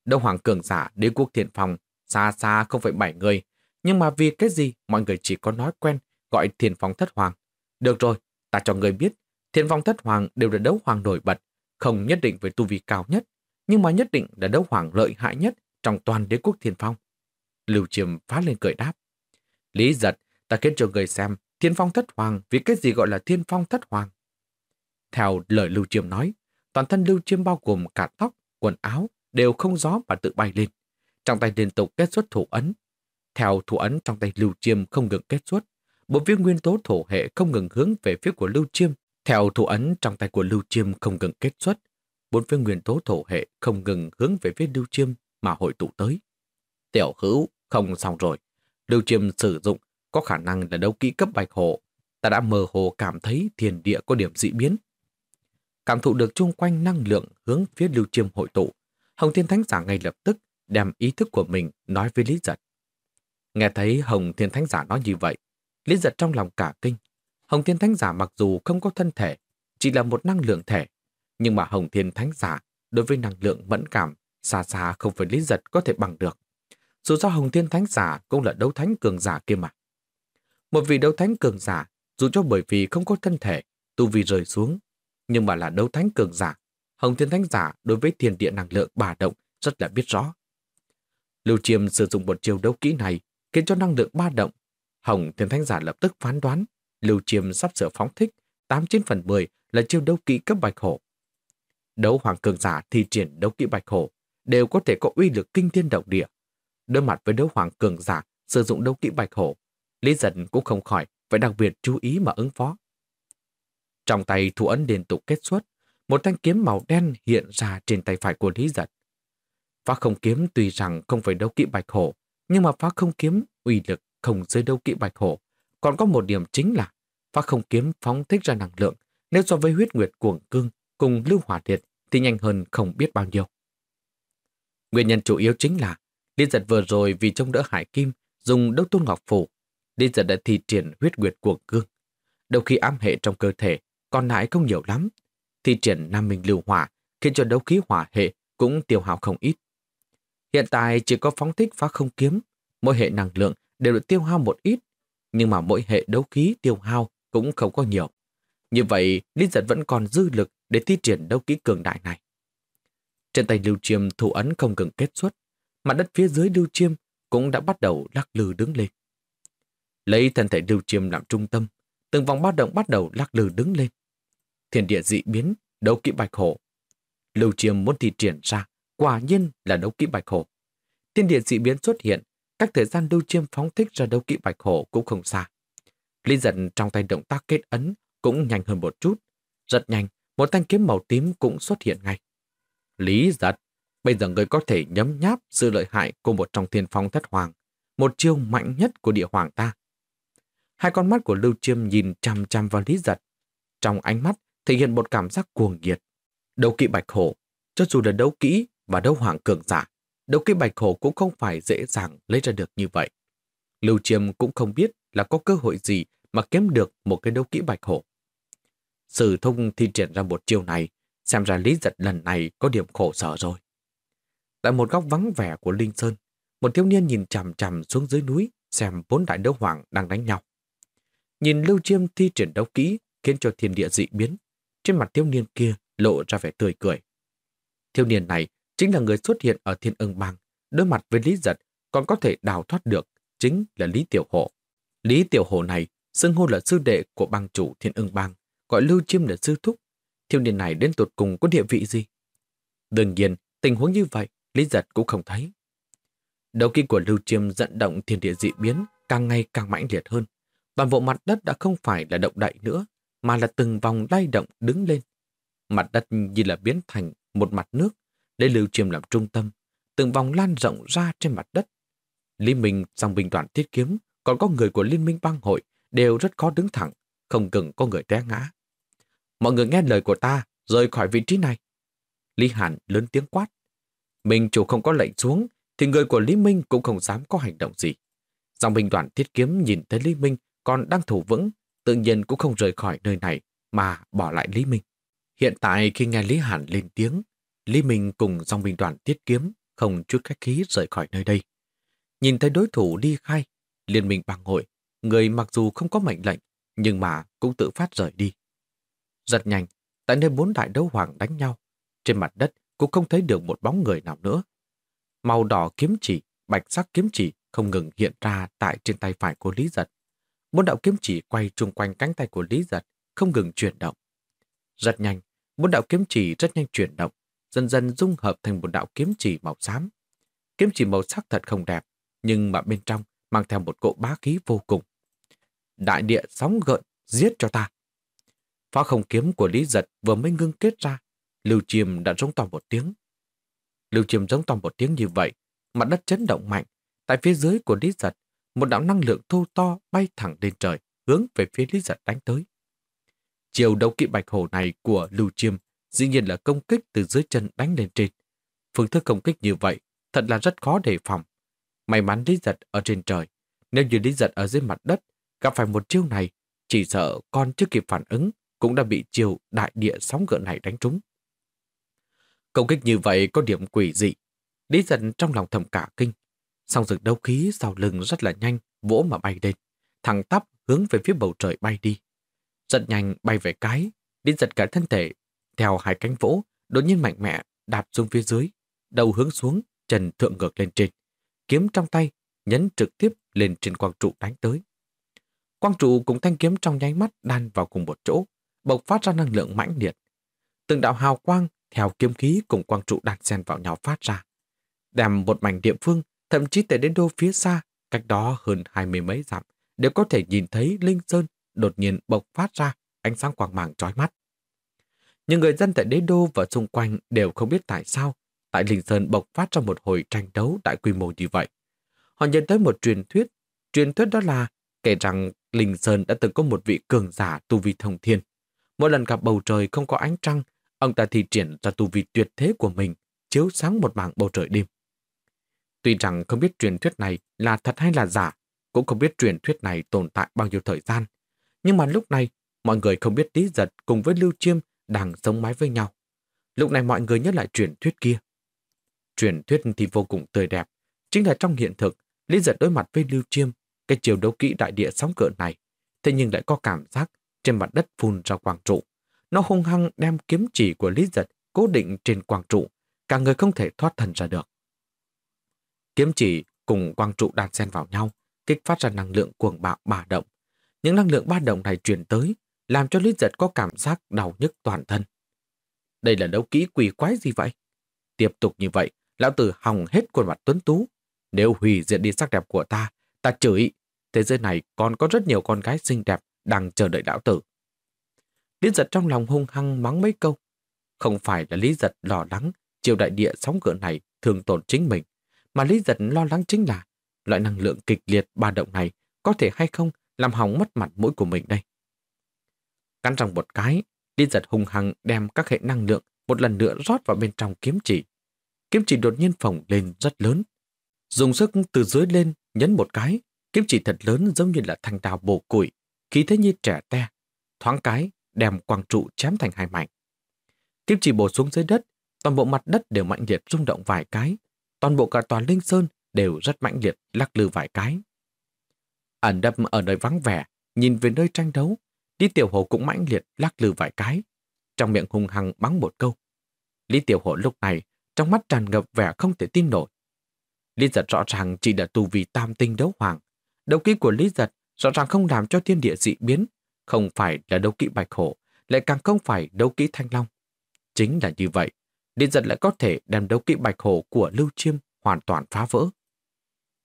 Đông Hoàng cường giả đế quốc thiện phòng, xa xa không phải bảy người, nhưng mà vì cái gì mọi người chỉ có nói quen gọi thiền phong thất hoàng. Được rồi, ta cho người biết, thiền phong thất hoàng đều là đấu hoàng nổi bật, không nhất định với tu vi cao nhất, nhưng mà nhất định là đấu hoàng lợi hại nhất trong toàn đế quốc thiên phong. Lưu Chiêm phá lên cười đáp. Lý giật, ta kết cho người xem thiên phong thất hoàng vì cái gì gọi là thiên phong thất hoàng. Theo lời Lưu Chiêm nói, toàn thân Lưu Chiêm bao gồm cả tóc, quần áo, đều không gió mà tự bay lên. Trong tay liên tục kết xuất thủ ấn. Theo thủ ấn trong tay Lưu Chiêm không ngừng kết xuất, bộ viên nguyên tố thổ hệ không ngừng hướng về phía của Lưu Chiêm. Theo thủ ấn trong tay của Lưu Chiêm không ngừng kết xuất, bốn viên nguyên tố thổ hệ không ngừng hướng về phía Lưu Chiêm mà hội tụ tới. Tiểu hữu, không xong rồi. Lưu Chiêm sử dụng có khả năng là đấu kỹ cấp bạch hộ. Ta đã mơ hồ cảm thấy thiền địa có điểm dị biến. Cảm thụ được chung quanh năng lượng hướng phía Lưu Chiêm hội tụ, Hồng Thiên Thánh Giả ngay lập tức đem ý thức của mình nói với Lý Giật. Nghe thấy Hồng Thiên Thánh Giả nói như vậy, Lý Giật trong lòng cả kinh. Hồng Thiên Thánh Giả mặc dù không có thân thể, chỉ là một năng lượng thể, nhưng mà Hồng Thiên Thánh Giả đối với năng lượng mẫn cảm xa xa không phải Lý Giật có thể bằng được. Dù sao Hồng Thiên Thánh Giả cũng là đấu thánh cường giả kia mà. Một vị đấu thánh cường giả, dù cho bởi vì không có thân thể, tu vi rơi xuống, nhưng mà là đấu thánh cường giả. Hồng Thiên Thánh Giả đối với thiên địa năng lượng bà động rất là biết rõ. Lưu Chiêm sử dụng một chiêu đấu kỹ này khiến cho năng lượng ba động. Hồng Thiên Thánh Giả lập tức phán đoán Lưu Chiêm sắp sửa phóng thích 89 phần 10 là chiêu đấu kỹ cấp bạch hổ. Đấu hoàng cường giả thi triển đấu kỹ bạch hổ đều có thể có uy lực kinh thiên động địa. Đối mặt với đấu hoàng cường giả sử dụng đấu kỹ bạch hổ, Lý Dân cũng không khỏi phải đặc biệt chú ý mà ứng phó. Trong tay thủ ấn liên tục kết xuất, một thanh kiếm màu đen hiện ra trên tay phải của Lý Giật. Phá không kiếm tuy rằng không phải đấu kỹ bạch hổ, nhưng mà phá không kiếm uy lực không dưới đâu kỵ bạch hổ. Còn có một điểm chính là phá không kiếm phóng thích ra năng lượng nếu so với huyết nguyệt cuồng cương cùng lưu hỏa liệt thì nhanh hơn không biết bao nhiêu. Nguyên nhân chủ yếu chính là Liên giật vừa rồi vì trông đỡ Hải Kim dùng đấu tôn ngọc phủ, Liên giật đã thi triển huyết nguyệt cuồng cương. Đầu khi ám hệ trong cơ thể còn lại không nhiều lắm, thi triển nam minh lưu hỏa khiến cho đấu khí hỏa hệ cũng tiêu hao không ít. Hiện tại chỉ có phóng thích phá không kiếm, mỗi hệ năng lượng đều được tiêu hao một ít, nhưng mà mỗi hệ đấu khí tiêu hao cũng không có nhiều. Như vậy, Linh giật vẫn còn dư lực để thi triển đấu khí cường đại này. Trên tay Lưu Chiêm thủ ấn không ngừng kết xuất, mặt đất phía dưới Lưu Chiêm cũng đã bắt đầu lắc lư đứng lên. Lấy thân thể Lưu Chiêm làm trung tâm, từng vòng bát động bắt đầu lắc lư đứng lên. Thiên địa dị biến, đấu kỹ bạch hổ. Lưu Chiêm muốn thi triển ra, quả nhiên là đấu kỹ bạch hổ. Thiên địa dị biến xuất hiện, các thời gian Lưu Chiêm phóng thích ra đấu kỹ bạch hổ cũng không xa. Lý giận trong tay động tác kết ấn cũng nhanh hơn một chút. Rất nhanh, một thanh kiếm màu tím cũng xuất hiện ngay. Lý giật, bây giờ người có thể nhấm nháp sự lợi hại của một trong thiên phong thất hoàng, một chiêu mạnh nhất của địa hoàng ta. Hai con mắt của Lưu Chiêm nhìn chằm chằm vào Lý giật. Trong ánh mắt thể hiện một cảm giác cuồng nhiệt. Đấu kỹ bạch hổ, cho dù là đấu kỹ và đấu hoàng cường giả, đấu kỹ bạch hổ cũng không phải dễ dàng lấy ra được như vậy. Lưu Chiêm cũng không biết là có cơ hội gì mà kiếm được một cái đấu kỹ bạch hổ. Sử thông thi triển ra một chiêu này, xem ra Lý Giật lần này có điểm khổ sở rồi. Tại một góc vắng vẻ của Linh Sơn, một thiếu niên nhìn chằm chằm xuống dưới núi xem bốn đại đấu hoàng đang đánh nhau. Nhìn Lưu Chiêm thi triển đấu kỹ khiến cho thiên địa dị biến, trên mặt thiếu niên kia lộ ra vẻ tươi cười. Thiếu niên này chính là người xuất hiện ở thiên ưng bang, đối mặt với Lý Giật còn có thể đào thoát được, chính là Lý Tiểu Hộ. Lý Tiểu Hộ này xưng hô là sư đệ của bang chủ thiên ưng bang, gọi Lưu Chiêm là sư thúc. Thiếu niên này đến tột cùng có địa vị gì? Đương nhiên, tình huống như vậy, Lý Giật cũng không thấy. Đầu kinh của Lưu Chiêm dẫn động thiên địa dị biến càng ngày càng mãnh liệt hơn. Toàn bộ mặt đất đã không phải là động đậy nữa, mà là từng vòng lay động đứng lên. Mặt đất như là biến thành một mặt nước, lấy Lưu Chiêm làm trung tâm, từng vòng lan rộng ra trên mặt đất. Lý Minh, dòng binh đoàn thiết kiếm, còn có người của Liên minh bang hội đều rất khó đứng thẳng, không cần có người té ngã. Mọi người nghe lời của ta, rời khỏi vị trí này. Lý Hàn lớn tiếng quát. Minh chủ không có lệnh xuống, thì người của Lý Minh cũng không dám có hành động gì. Dòng binh đoàn thiết kiếm nhìn thấy Lý Minh còn đang thủ vững, tự nhiên cũng không rời khỏi nơi này mà bỏ lại Lý Minh. Hiện tại khi nghe Lý Hàn lên tiếng, Lý Minh cùng dòng binh đoàn tiết kiếm không chút khách khí rời khỏi nơi đây. Nhìn thấy đối thủ đi khai, liên minh bằng hội, người mặc dù không có mệnh lệnh, nhưng mà cũng tự phát rời đi. Rất nhanh, tại nơi bốn đại đấu hoàng đánh nhau, trên mặt đất cũng không thấy được một bóng người nào nữa. Màu đỏ kiếm chỉ, bạch sắc kiếm chỉ không ngừng hiện ra tại trên tay phải của Lý Giật. Bốn đạo kiếm chỉ quay chung quanh cánh tay của Lý Giật, không ngừng chuyển động. Rất nhanh, bốn đạo kiếm chỉ rất nhanh chuyển động, dần dần dung hợp thành một đạo kiếm chỉ màu xám. Kiếm chỉ màu sắc thật không đẹp, nhưng mà bên trong mang theo một cỗ bá khí vô cùng. Đại địa sóng gợn, giết cho ta. Phá không kiếm của Lý Giật vừa mới ngưng kết ra, Lưu Chiêm đã rống to một tiếng. Lưu Chiêm rống to một tiếng như vậy, mặt đất chấn động mạnh. Tại phía dưới của Lý Giật, một đạo năng lượng thô to bay thẳng lên trời, hướng về phía Lý Giật đánh tới. Chiều đấu kỵ bạch hổ này của Lưu Chiêm dĩ nhiên là công kích từ dưới chân đánh lên trên. Phương thức công kích như vậy thật là rất khó đề phòng. May mắn Lý Giật ở trên trời. Nếu như Lý Giật ở dưới mặt đất gặp phải một chiêu này, chỉ sợ con chưa kịp phản ứng cũng đã bị chiều đại địa sóng gợn này đánh trúng. Công kích như vậy có điểm quỷ dị. Lý giật trong lòng thầm cả kinh. Song rực đấu khí sau lưng rất là nhanh, vỗ mà bay lên. Thẳng tắp hướng về phía bầu trời bay đi. Rất nhanh bay về cái, Lý giật cả thân thể, theo hai cánh vỗ, đột nhiên mạnh mẽ đạp xuống phía dưới. đầu hướng xuống, chân thượng ngược lên trên. Kiếm trong tay, nhấn trực tiếp lên trên quang trụ đánh tới. Quang trụ cùng thanh kiếm trong nháy mắt đan vào cùng một chỗ, bộc phát ra năng lượng mãnh liệt. Từng đạo hào quang theo kiếm khí cùng quang trụ đan xen vào nhau phát ra. Đem một mảnh địa phương, thậm chí tới đến đô phía xa, cách đó hơn hai mươi mấy dặm, đều có thể nhìn thấy Linh Sơn đột nhiên bộc phát ra ánh sáng quang màng trói mắt. Nhưng người dân tại đế đô và xung quanh đều không biết tại sao tại Linh Sơn bộc phát ra một hồi tranh đấu đại quy mô như vậy. Họ nhận tới một truyền thuyết, truyền thuyết đó là kể rằng Linh Sơn đã từng có một vị cường giả tu vi thông thiên. Mỗi lần gặp bầu trời không có ánh trăng, ông ta thi triển ra tu vi tuyệt thế của mình, chiếu sáng một mảng bầu trời đêm. Tuy rằng không biết truyền thuyết này là thật hay là giả, cũng không biết truyền thuyết này tồn tại bao nhiêu thời gian. Nhưng mà lúc này, mọi người không biết Lý Giật cùng với Lưu Chiêm đang sống mái với nhau. Lúc này mọi người nhớ lại truyền thuyết kia. Truyền thuyết thì vô cùng tươi đẹp. Chính là trong hiện thực, Lý Giật đối mặt với Lưu Chiêm, cái chiều đấu kỹ đại địa sóng cỡ này, thế nhưng lại có cảm giác trên mặt đất phun ra quang trụ. Nó hung hăng đem kiếm chỉ của Lý Giật cố định trên quang trụ, cả người không thể thoát thần ra được. Kiếm chỉ cùng quang trụ đan xen vào nhau, kích phát ra năng lượng cuồng bạo ba động. Những năng lượng ba động này truyền tới, làm cho Lý Giật có cảm giác đau nhức toàn thân. Đây là đấu kỹ quỷ quái gì vậy? Tiếp tục như vậy, lão tử hòng hết khuôn mặt tuấn tú. Nếu hủy diệt đi sắc đẹp của ta, ta chửi. Thế giới này còn có rất nhiều con gái xinh đẹp đang chờ đợi lão tử. Lý giật trong lòng hung hăng mắng mấy câu. Không phải là Lý giật lo lắng chiều đại địa sóng cửa này thường tổn chính mình, mà Lý giật lo lắng chính là loại năng lượng kịch liệt ba động này có thể hay không làm hỏng mất mặt mũi của mình đây. Cắn răng một cái, đi giật hung hăng đem các hệ năng lượng một lần nữa rót vào bên trong kiếm chỉ. Kiếm chỉ đột nhiên phồng lên rất lớn. Dùng sức từ dưới lên nhấn một cái, kiếm chỉ thật lớn giống như là thanh đào bổ củi, khí thế như trẻ te. Thoáng cái, đem quang trụ chém thành hai mảnh. Kiếm chỉ bổ xuống dưới đất, toàn bộ mặt đất đều mạnh liệt rung động vài cái. Toàn bộ cả toàn linh sơn đều rất mạnh liệt lắc lư vài cái. Ẩn đâm ở nơi vắng vẻ, nhìn về nơi tranh đấu, Lý Tiểu Hồ cũng mãnh liệt lắc lư vài cái, trong miệng hung hăng bắn một câu. Lý Tiểu Hồ lúc này, trong mắt tràn ngập vẻ không thể tin nổi. Lý giật rõ ràng chỉ đã tu vì tam tinh đấu hoàng. Đấu kỹ của Lý giật rõ ràng không làm cho thiên địa dị biến, không phải là đấu kỹ bạch hổ, lại càng không phải đấu kỹ thanh long. Chính là như vậy, Lý giật lại có thể đem đấu kỹ bạch hổ của Lưu Chiêm hoàn toàn phá vỡ.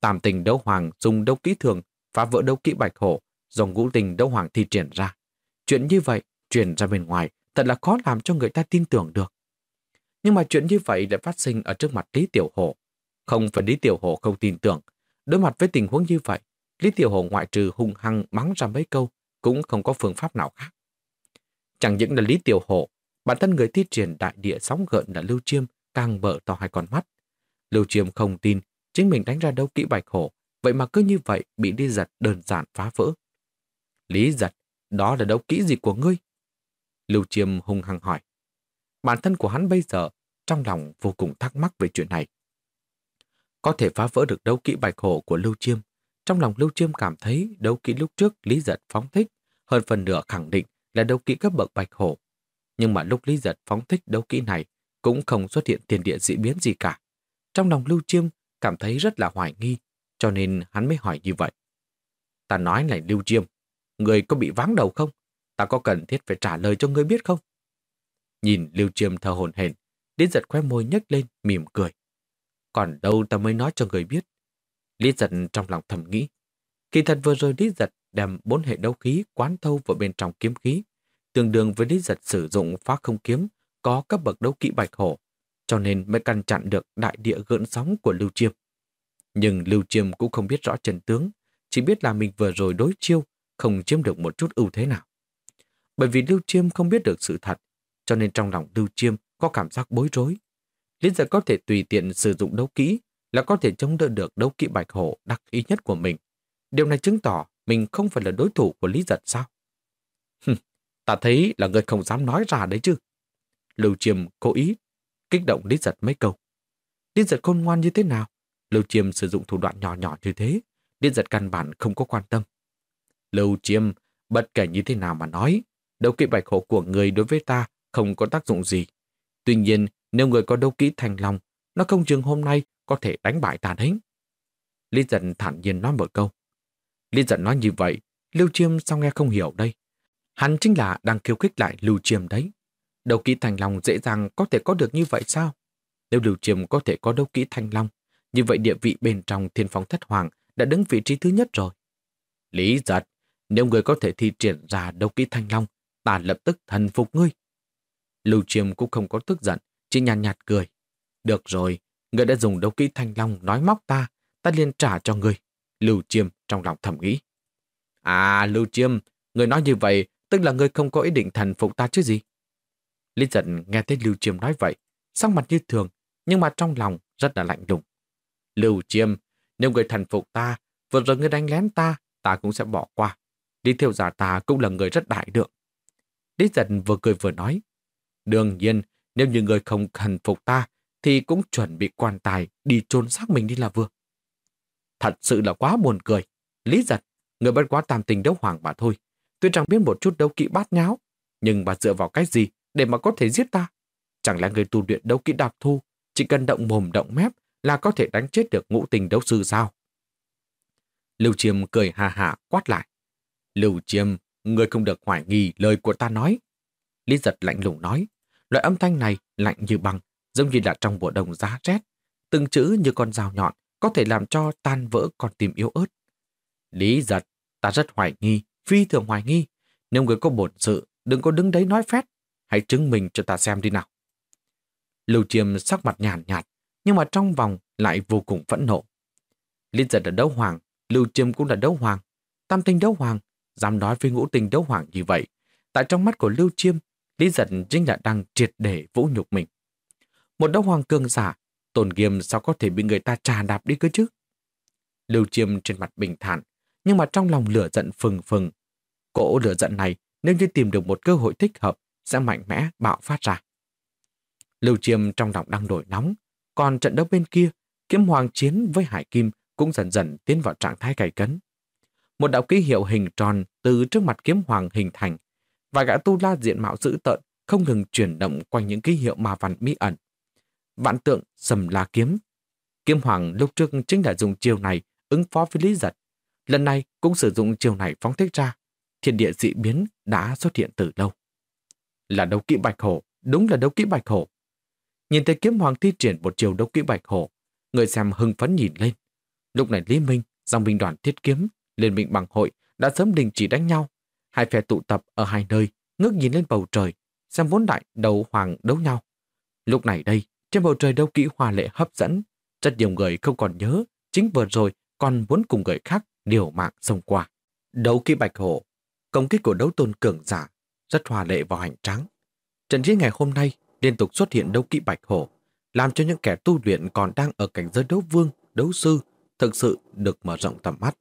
Tam tình đấu hoàng dùng đấu kỹ thường phá vỡ đấu kỹ bạch hổ do ngũ tình đấu hoàng thi triển ra. Chuyện như vậy truyền ra bên ngoài thật là khó làm cho người ta tin tưởng được. Nhưng mà chuyện như vậy lại phát sinh ở trước mặt Lý Tiểu Hổ. Không phải Lý Tiểu Hổ không tin tưởng. Đối mặt với tình huống như vậy, Lý Tiểu Hổ ngoại trừ hung hăng mắng ra mấy câu, cũng không có phương pháp nào khác. Chẳng những là Lý Tiểu Hổ, bản thân người thi triển đại địa sóng gợn là Lưu Chiêm càng bở to hai con mắt. Lưu Chiêm không tin chính mình đánh ra đâu kỹ bạch hổ, vậy mà cứ như vậy bị đi giật đơn giản phá vỡ. Lý giật, đó là đấu kỹ gì của ngươi? Lưu Chiêm hung hăng hỏi. Bản thân của hắn bây giờ trong lòng vô cùng thắc mắc về chuyện này. Có thể phá vỡ được đấu kỹ bạch hổ của Lưu Chiêm. Trong lòng Lưu Chiêm cảm thấy đấu kỹ lúc trước Lý Giật phóng thích hơn phần nửa khẳng định là đấu kỹ cấp bậc bạch hổ. Nhưng mà lúc Lý Giật phóng thích đấu kỹ này cũng không xuất hiện tiền địa dị biến gì cả. Trong lòng Lưu Chiêm cảm thấy rất là hoài nghi, cho nên hắn mới hỏi như vậy. Ta nói này Lưu Chiêm, người có bị vắng đầu không? Ta có cần thiết phải trả lời cho người biết không? Nhìn Lưu Chiêm thờ hồn hển, Lý giật khoe môi nhếch lên, mỉm cười. Còn đâu ta mới nói cho người biết. Lý giật trong lòng thầm nghĩ. Kỳ thật vừa rồi Lý giật đem bốn hệ đấu khí quán thâu vào bên trong kiếm khí, tương đương với Lý giật sử dụng phá không kiếm có cấp bậc đấu kỹ bạch hổ, cho nên mới căn chặn được đại địa gợn sóng của Lưu Chiêm. Nhưng Lưu Chiêm cũng không biết rõ trần tướng, chỉ biết là mình vừa rồi đối chiêu, không chiếm được một chút ưu thế nào. Bởi vì Lưu Chiêm không biết được sự thật, cho nên trong lòng Lưu Chiêm có cảm giác bối rối. Lý giật có thể tùy tiện sử dụng đấu kỹ là có thể chống đỡ được đấu kỹ bạch hổ đặc ý nhất của mình. Điều này chứng tỏ mình không phải là đối thủ của Lý giật sao? ta thấy là người không dám nói ra đấy chứ. Lưu Chiêm cố ý kích động Lý giật mấy câu. Lý giật khôn ngoan như thế nào? Lưu Chiêm sử dụng thủ đoạn nhỏ nhỏ như thế, Lý giật căn bản không có quan tâm. Lưu Chiêm, bất kể như thế nào mà nói, đấu kỹ bạch hổ của người đối với ta không có tác dụng gì. Tuy nhiên, nếu người có đấu kỹ thành lòng, nó không chừng hôm nay có thể đánh bại ta đấy. Lý giận thản nhiên nói một câu. Lý giận nói như vậy, Lưu Chiêm sao nghe không hiểu đây. Hắn chính là đang khiêu khích lại Lưu Chiêm đấy. Đầu kỹ thành long dễ dàng có thể có được như vậy sao? Nếu Lưu Chiêm có thể có đấu kỹ thanh long, như vậy địa vị bên trong thiên phong thất hoàng đã đứng vị trí thứ nhất rồi. Lý giật, nếu người có thể thi triển ra đấu kỹ thanh long, ta lập tức thần phục ngươi. Lưu Chiêm cũng không có tức giận, chỉ nhàn nhạt, nhạt cười. Được rồi, người đã dùng đấu kỹ thanh long nói móc ta, ta liền trả cho ngươi. Lưu Chiêm trong lòng thầm nghĩ. À, Lưu Chiêm, người nói như vậy, tức là người không có ý định thần phục ta chứ gì? Lý giận nghe thấy Lưu Chiêm nói vậy, sắc mặt như thường, nhưng mà trong lòng rất là lạnh lùng. Lưu Chiêm, nếu người thần phục ta, vừa rồi người đánh lén ta, ta cũng sẽ bỏ qua. Đi theo giả ta cũng là người rất đại lượng. Lý giật vừa cười vừa nói. Đương nhiên, nếu như người không thần phục ta, thì cũng chuẩn bị quan tài đi chôn xác mình đi là vừa. Thật sự là quá buồn cười. Lý giật, người bất quá tam tình đấu hoàng mà thôi. Tuy chẳng biết một chút đấu kỹ bát nháo, nhưng mà dựa vào cái gì để mà có thể giết ta? Chẳng lẽ người tu luyện đấu kỹ đạp thu, chỉ cần động mồm động mép là có thể đánh chết được ngũ tình đấu sư sao? Lưu Chiêm cười hà hà quát lại. Lưu Chiêm, người không được hoài nghi lời của ta nói. Lý giật lạnh lùng nói, loại âm thanh này lạnh như băng, giống như là trong mùa đông giá rét. Từng chữ như con dao nhọn, có thể làm cho tan vỡ con tim yếu ớt. Lý giật, ta rất hoài nghi, phi thường hoài nghi. Nếu người có bổn sự, đừng có đứng đấy nói phét. Hãy chứng minh cho ta xem đi nào. Lưu Chiêm sắc mặt nhàn nhạt, nhạt, nhưng mà trong vòng lại vô cùng phẫn nộ. Lý giật là đấu hoàng, Lưu Chiêm cũng là đấu hoàng. Tam tinh đấu hoàng, dám nói với ngũ tình đấu hoàng như vậy. Tại trong mắt của Lưu Chiêm, Lý giật chính là đang triệt để vũ nhục mình. Một đấu hoàng cường giả Tôn nghiêm sao có thể bị người ta trà đạp đi cơ chứ? Lưu Chiêm trên mặt bình thản, nhưng mà trong lòng lửa giận phừng phừng. Cỗ lửa giận này nếu như tìm được một cơ hội thích hợp sẽ mạnh mẽ bạo phát ra. Lưu Chiêm trong lòng đang nổi nóng, còn trận đấu bên kia, kiếm hoàng chiến với Hải Kim cũng dần dần tiến vào trạng thái cày cấn. Một đạo ký hiệu hình tròn từ trước mặt kiếm hoàng hình thành, và gã tu la diện mạo dữ tợn không ngừng chuyển động quanh những ký hiệu ma văn bí ẩn vạn tượng sầm la kiếm. Kiếm hoàng lúc trước chính là dùng chiêu này ứng phó với Lý Giật. Lần này cũng sử dụng chiêu này phóng thích ra. Thiên địa dị biến đã xuất hiện từ lâu. Là đấu kỹ bạch hổ, đúng là đấu kỹ bạch hổ. Nhìn thấy kiếm hoàng thi triển một chiều đấu kỹ bạch hổ, người xem hưng phấn nhìn lên. Lúc này Lý Minh, dòng binh đoàn thiết kiếm, liên minh bằng hội đã sớm đình chỉ đánh nhau. Hai phe tụ tập ở hai nơi, ngước nhìn lên bầu trời, xem vốn đại đấu hoàng đấu nhau. Lúc này đây, trên bầu trời đâu kỹ hòa lệ hấp dẫn, rất nhiều người không còn nhớ, chính vừa rồi còn muốn cùng người khác điều mạng xông qua. Đấu kỹ bạch hổ, công kích của đấu tôn cường giả, rất hòa lệ vào hành trắng. Trận chiến ngày hôm nay liên tục xuất hiện đấu kỹ bạch hổ, làm cho những kẻ tu luyện còn đang ở cảnh giới đấu vương, đấu sư thực sự được mở rộng tầm mắt.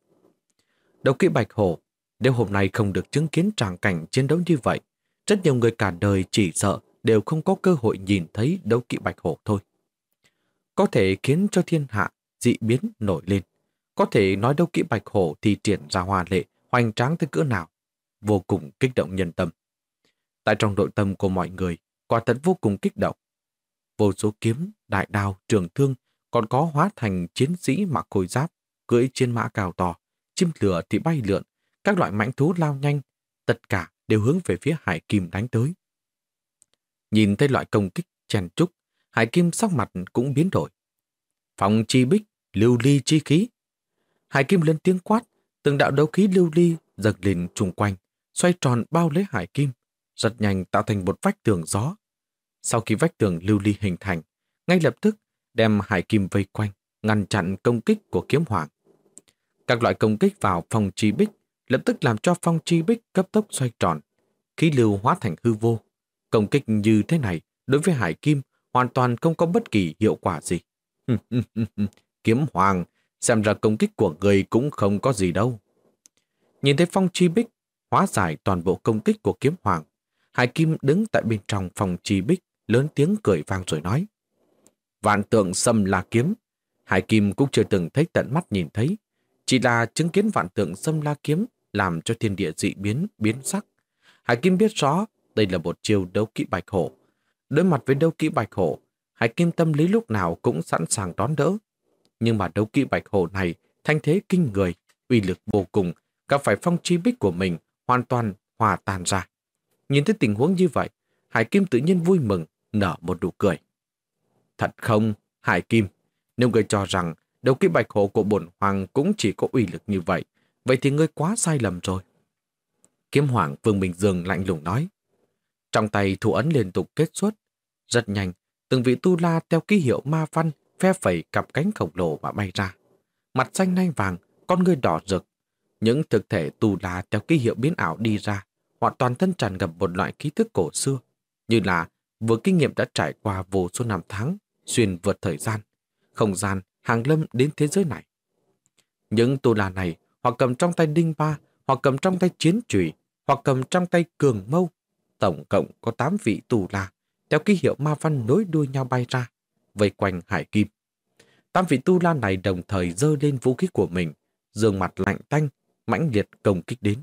Đấu kỹ bạch hổ, nếu hôm nay không được chứng kiến tràng cảnh chiến đấu như vậy, rất nhiều người cả đời chỉ sợ đều không có cơ hội nhìn thấy đấu kỵ bạch hổ thôi. Có thể khiến cho thiên hạ dị biến nổi lên. Có thể nói đấu kỵ bạch hổ thì triển ra hoa lệ, hoành tráng tới cỡ nào. Vô cùng kích động nhân tâm. Tại trong nội tâm của mọi người, quả thật vô cùng kích động. Vô số kiếm, đại đao, trường thương còn có hóa thành chiến sĩ mặc khôi giáp, cưỡi trên mã cao to, chim lửa thì bay lượn, các loại mãnh thú lao nhanh, tất cả đều hướng về phía hải kim đánh tới. Nhìn thấy loại công kích chèn trúc, Hải Kim sắc mặt cũng biến đổi. Phòng chi bích, lưu ly chi khí. Hải Kim lên tiếng quát, từng đạo đấu khí lưu ly dâng lên trùng quanh, xoay tròn bao lấy Hải Kim, rất nhanh tạo thành một vách tường gió. Sau khi vách tường lưu ly hình thành, ngay lập tức đem Hải Kim vây quanh, ngăn chặn công kích của kiếm hoàng. Các loại công kích vào phòng chi bích lập tức làm cho phong chi bích cấp tốc xoay tròn, khí lưu hóa thành hư vô, Công kích như thế này đối với Hải Kim hoàn toàn không có bất kỳ hiệu quả gì. Kiếm Hoàng, xem ra công kích của người cũng không có gì đâu. Nhìn thấy Phong Chi Bích hóa giải toàn bộ công kích của Kiếm Hoàng, Hải Kim đứng tại bên trong phòng Chi Bích lớn tiếng cười vang rồi nói. Vạn tượng xâm la kiếm, Hải Kim cũng chưa từng thấy tận mắt nhìn thấy, chỉ là chứng kiến vạn tượng xâm la kiếm làm cho thiên địa dị biến, biến sắc. Hải Kim biết rõ đây là một chiêu đấu kỹ bạch hổ. Đối mặt với đấu kỹ bạch hổ, Hải Kim tâm lý lúc nào cũng sẵn sàng đón đỡ. Nhưng mà đấu kỹ bạch hổ này thanh thế kinh người, uy lực vô cùng, gặp phải phong chi bích của mình hoàn toàn hòa tan ra. Nhìn thấy tình huống như vậy, Hải Kim tự nhiên vui mừng, nở một nụ cười. Thật không, Hải Kim, nếu người cho rằng Đầu kim bạch hổ của bổn hoàng cũng chỉ có uy lực như vậy, vậy thì ngươi quá sai lầm rồi. Kiếm hoàng Vương Bình Dương lạnh lùng nói. Trong tay thủ ấn liên tục kết xuất. Rất nhanh, từng vị tu la theo ký hiệu ma văn phe phẩy cặp cánh khổng lồ mà bay ra. Mặt xanh nanh vàng, con người đỏ rực. Những thực thể tu la theo ký hiệu biến ảo đi ra, hoặc toàn thân tràn ngập một loại ký thức cổ xưa, như là vừa kinh nghiệm đã trải qua vô số năm tháng, xuyên vượt thời gian, không gian, hàng lâm đến thế giới này. Những tu la này hoặc cầm trong tay đinh ba, hoặc cầm trong tay chiến trùy, hoặc cầm trong tay cường mâu. Tổng cộng có 8 vị tù la, theo ký hiệu ma văn nối đuôi nhau bay ra, vây quanh hải kim. Tám vị tu la này đồng thời dơ lên vũ khí của mình, dường mặt lạnh tanh, mãnh liệt công kích đến.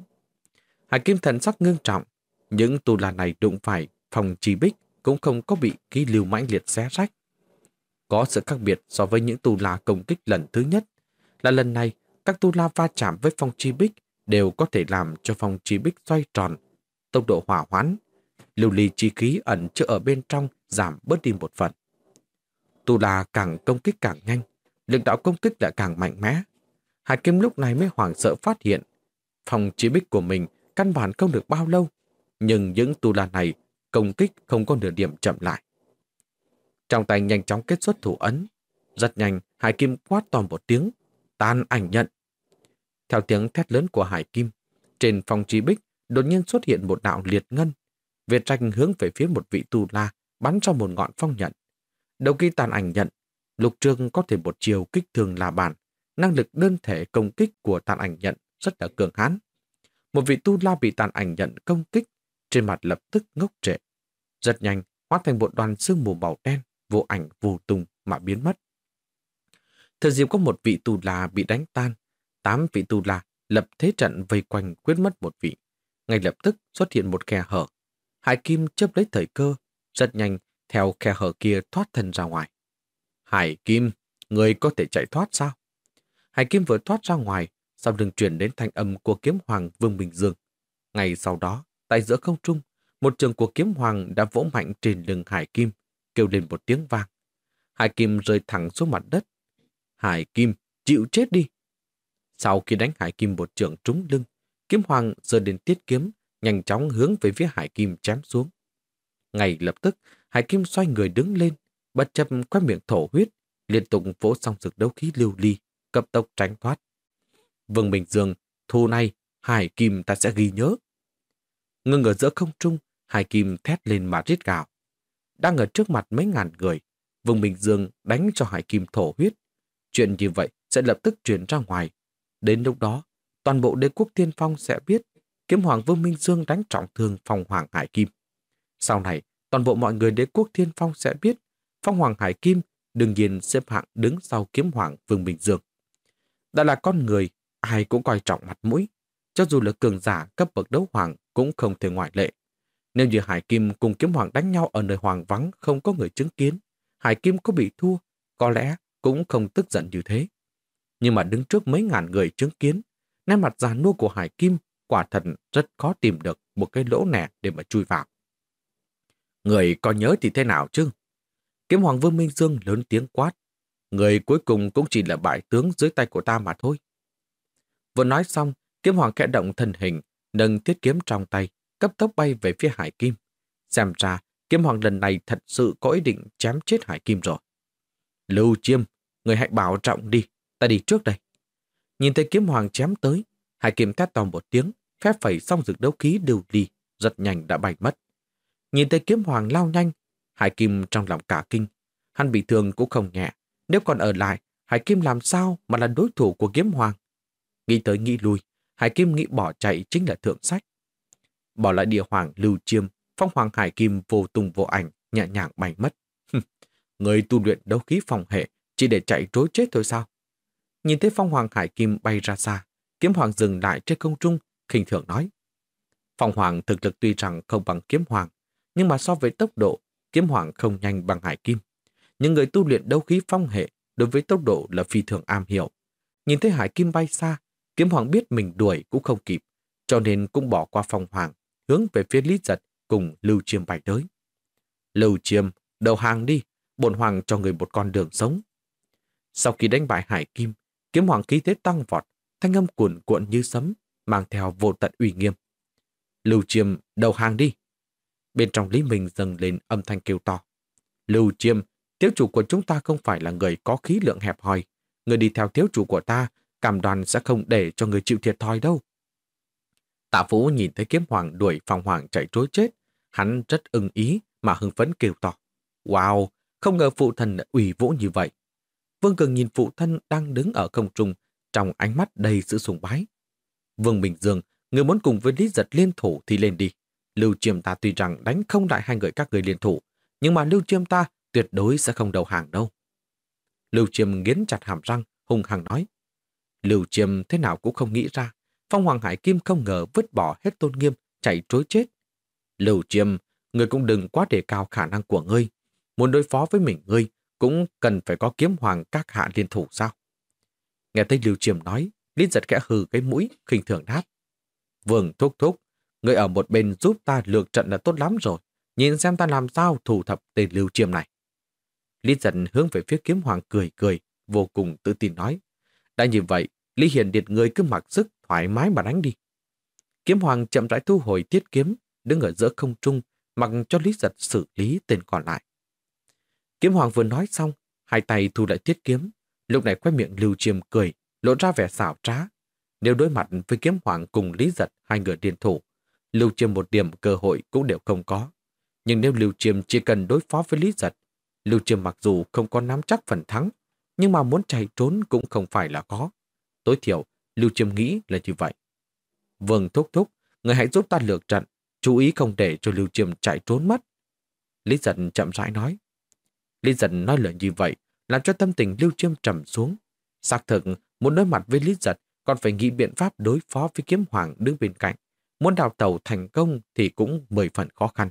Hải kim thần sắc ngưng trọng, những tu la này đụng phải phòng trì bích cũng không có bị ký lưu mãnh liệt xé rách. Có sự khác biệt so với những tu la công kích lần thứ nhất, là lần này các tu la va chạm với phong chi bích đều có thể làm cho phong chi bích xoay tròn, tốc độ hỏa hoãn, lưu ly chi khí ẩn chứa ở bên trong giảm bớt đi một phần. Tu la càng công kích càng nhanh, lực đạo công kích lại càng mạnh mẽ. hạt Kim lúc này mới hoảng sợ phát hiện phong chi bích của mình căn bản không được bao lâu, nhưng những tu la này công kích không có nửa điểm chậm lại. Trong tay nhanh chóng kết xuất thủ ấn, rất nhanh Hải Kim quát to một tiếng, tan ảnh nhận. Theo tiếng thét lớn của Hải Kim, trên phòng trí bích đột nhiên xuất hiện một đạo liệt ngân. Việt tranh hướng về phía một vị tu la, bắn cho một ngọn phong nhận. Đầu khi tàn ảnh nhận, lục trương có thể một chiều kích thường là bản, năng lực đơn thể công kích của tàn ảnh nhận rất là cường hãn. Một vị tu la bị tàn ảnh nhận công kích, trên mặt lập tức ngốc trệ. Rất nhanh, hóa thành một đoàn sương mù màu đen, vô ảnh vô tung mà biến mất. Thời dịp có một vị tù là bị đánh tan, tám vị tù là lập thế trận vây quanh quyết mất một vị. Ngay lập tức xuất hiện một khe hở. Hải Kim chấp lấy thời cơ, rất nhanh theo khe hở kia thoát thân ra ngoài. Hải Kim, người có thể chạy thoát sao? Hải Kim vừa thoát ra ngoài, sau đường chuyển đến thanh âm của kiếm hoàng Vương Bình Dương. Ngay sau đó, tại giữa không trung, một trường của kiếm hoàng đã vỗ mạnh trên lưng Hải Kim, kêu lên một tiếng vang. Hải Kim rơi thẳng xuống mặt đất, Hải Kim, chịu chết đi. Sau khi đánh Hải Kim một trường trúng lưng, kiếm hoàng rơi đến tiết kiếm, nhanh chóng hướng về phía Hải Kim chém xuống. Ngay lập tức, Hải Kim xoay người đứng lên, bất chấp quét miệng thổ huyết, liên tục vỗ xong sực đấu khí lưu ly, cấp tốc tránh thoát. Vương Bình Dương, thu này, Hải Kim ta sẽ ghi nhớ. Ngưng ở giữa không trung, Hải Kim thét lên mà rít gào. Đang ở trước mặt mấy ngàn người, Vương Bình Dương đánh cho Hải Kim thổ huyết, Chuyện như vậy sẽ lập tức truyền ra ngoài. Đến lúc đó, toàn bộ đế quốc thiên phong sẽ biết kiếm hoàng Vương Minh Dương đánh trọng thương phong hoàng Hải Kim. Sau này, toàn bộ mọi người đế quốc thiên phong sẽ biết phong hoàng Hải Kim đương nhiên xếp hạng đứng sau kiếm hoàng Vương Minh Dương. Đã là con người, ai cũng coi trọng mặt mũi. Cho dù là cường giả cấp bậc đấu hoàng cũng không thể ngoại lệ. Nếu như Hải Kim cùng kiếm hoàng đánh nhau ở nơi hoàng vắng không có người chứng kiến, Hải Kim có bị thua, có lẽ cũng không tức giận như thế. Nhưng mà đứng trước mấy ngàn người chứng kiến, nét mặt già nua của Hải Kim quả thật rất khó tìm được một cái lỗ nẻ để mà chui vào. Người có nhớ thì thế nào chứ? Kiếm Hoàng Vương Minh Dương lớn tiếng quát. Người cuối cùng cũng chỉ là bại tướng dưới tay của ta mà thôi. Vừa nói xong, Kiếm Hoàng kẽ động thân hình, nâng thiết kiếm trong tay, cấp tốc bay về phía Hải Kim. Xem ra, Kiếm Hoàng lần này thật sự có ý định chém chết Hải Kim rồi. Lưu Chiêm, người hãy bảo trọng đi, ta đi trước đây. Nhìn thấy kiếm hoàng chém tới, Hải Kim thét to một tiếng, phép phẩy xong dược đấu khí đều đi, rất nhanh đã bay mất. Nhìn thấy kiếm hoàng lao nhanh, Hải Kim trong lòng cả kinh. Hắn bị thương cũng không nhẹ. Nếu còn ở lại, Hải Kim làm sao mà là đối thủ của kiếm hoàng? Nghĩ tới nghĩ lui, Hải Kim nghĩ bỏ chạy chính là thượng sách. Bỏ lại địa hoàng lưu chiêm, phong hoàng Hải Kim vô tung vô ảnh, nhẹ nhàng bay mất. Người tu luyện đấu khí phòng hệ chỉ để chạy trối chết thôi sao? Nhìn thấy phong hoàng hải kim bay ra xa, kiếm hoàng dừng lại trên không trung, khinh thường nói. Phong hoàng thực lực tuy rằng không bằng kiếm hoàng, nhưng mà so với tốc độ, kiếm hoàng không nhanh bằng hải kim. những người tu luyện đấu khí phong hệ đối với tốc độ là phi thường am hiểu. Nhìn thấy Hải Kim bay xa, Kiếm Hoàng biết mình đuổi cũng không kịp, cho nên cũng bỏ qua phong hoàng, hướng về phía Lý Giật cùng Lưu Chiêm bay tới. Lưu Chiêm, đầu hàng đi, bổn hoàng cho người một con đường sống. Sau khi đánh bại Hải Kim, Kiếm Hoàng khí thế tăng vọt, thanh âm cuộn cuộn như sấm, mang theo vô tận uy nghiêm. Lưu Chiêm, đầu hàng đi. Bên trong Lý Minh dâng lên âm thanh kêu to. Lưu Chiêm, thiếu chủ của chúng ta không phải là người có khí lượng hẹp hòi. Người đi theo thiếu chủ của ta, cảm đoàn sẽ không để cho người chịu thiệt thòi đâu. Tạ Phú nhìn thấy kiếm hoàng đuổi phòng hoàng chạy trối chết. Hắn rất ưng ý mà hưng phấn kêu to. Wow, không ngờ phụ thần ủy vũ như vậy. Vương Cường nhìn phụ thân đang đứng ở không trung trong ánh mắt đầy sự sùng bái. Vương Bình Dương, người muốn cùng với Lý Giật liên thủ thì lên đi. Lưu Chiêm ta tuy rằng đánh không đại hai người các người liên thủ, nhưng mà Lưu Chiêm ta tuyệt đối sẽ không đầu hàng đâu. Lưu Chiêm nghiến chặt hàm răng, hung hăng nói. Lưu Chiêm thế nào cũng không nghĩ ra, Phong Hoàng Hải Kim không ngờ vứt bỏ hết tôn nghiêm, chạy trối chết. Lưu Chiêm, người cũng đừng quá đề cao khả năng của ngươi. Muốn đối phó với mình ngươi, cũng cần phải có kiếm hoàng các hạ liên thủ sao? Nghe thấy Lưu Chiêm nói, Lý giật kẽ hừ cái mũi, khinh thường đáp. Vương thúc thúc, người ở một bên giúp ta lược trận là tốt lắm rồi. Nhìn xem ta làm sao thủ thập tên Lưu Chiêm này. Lý giật hướng về phía kiếm hoàng cười cười, vô cùng tự tin nói. Đã như vậy, Lý Hiền Điệt người cứ mặc sức thoải mái mà đánh đi. Kiếm hoàng chậm rãi thu hồi thiết kiếm, đứng ở giữa không trung, mặc cho Lý giật xử lý tên còn lại. Kiếm hoàng vừa nói xong, hai tay thu lại thiết kiếm. Lúc này quay miệng Lưu Chiêm cười, lộ ra vẻ xảo trá. Nếu đối mặt với kiếm hoàng cùng Lý Giật hai người điên thủ, Lưu Chiêm một điểm cơ hội cũng đều không có. Nhưng nếu Lưu Chiêm chỉ cần đối phó với Lý Giật, Lưu Chiêm mặc dù không có nắm chắc phần thắng, nhưng mà muốn chạy trốn cũng không phải là có. Tối thiểu, Lưu Chiêm nghĩ là như vậy. Vương thúc thúc, người hãy giúp ta lược trận, chú ý không để cho Lưu Chiêm chạy trốn mất. Lý Giật chậm rãi nói. Lý Giật nói lời như vậy, làm cho tâm tình Lưu Chiêm trầm xuống. Xác thực, muốn đối mặt với Lý Giật, còn phải nghĩ biện pháp đối phó với kiếm hoàng đứng bên cạnh. Muốn đào tàu thành công thì cũng mười phần khó khăn.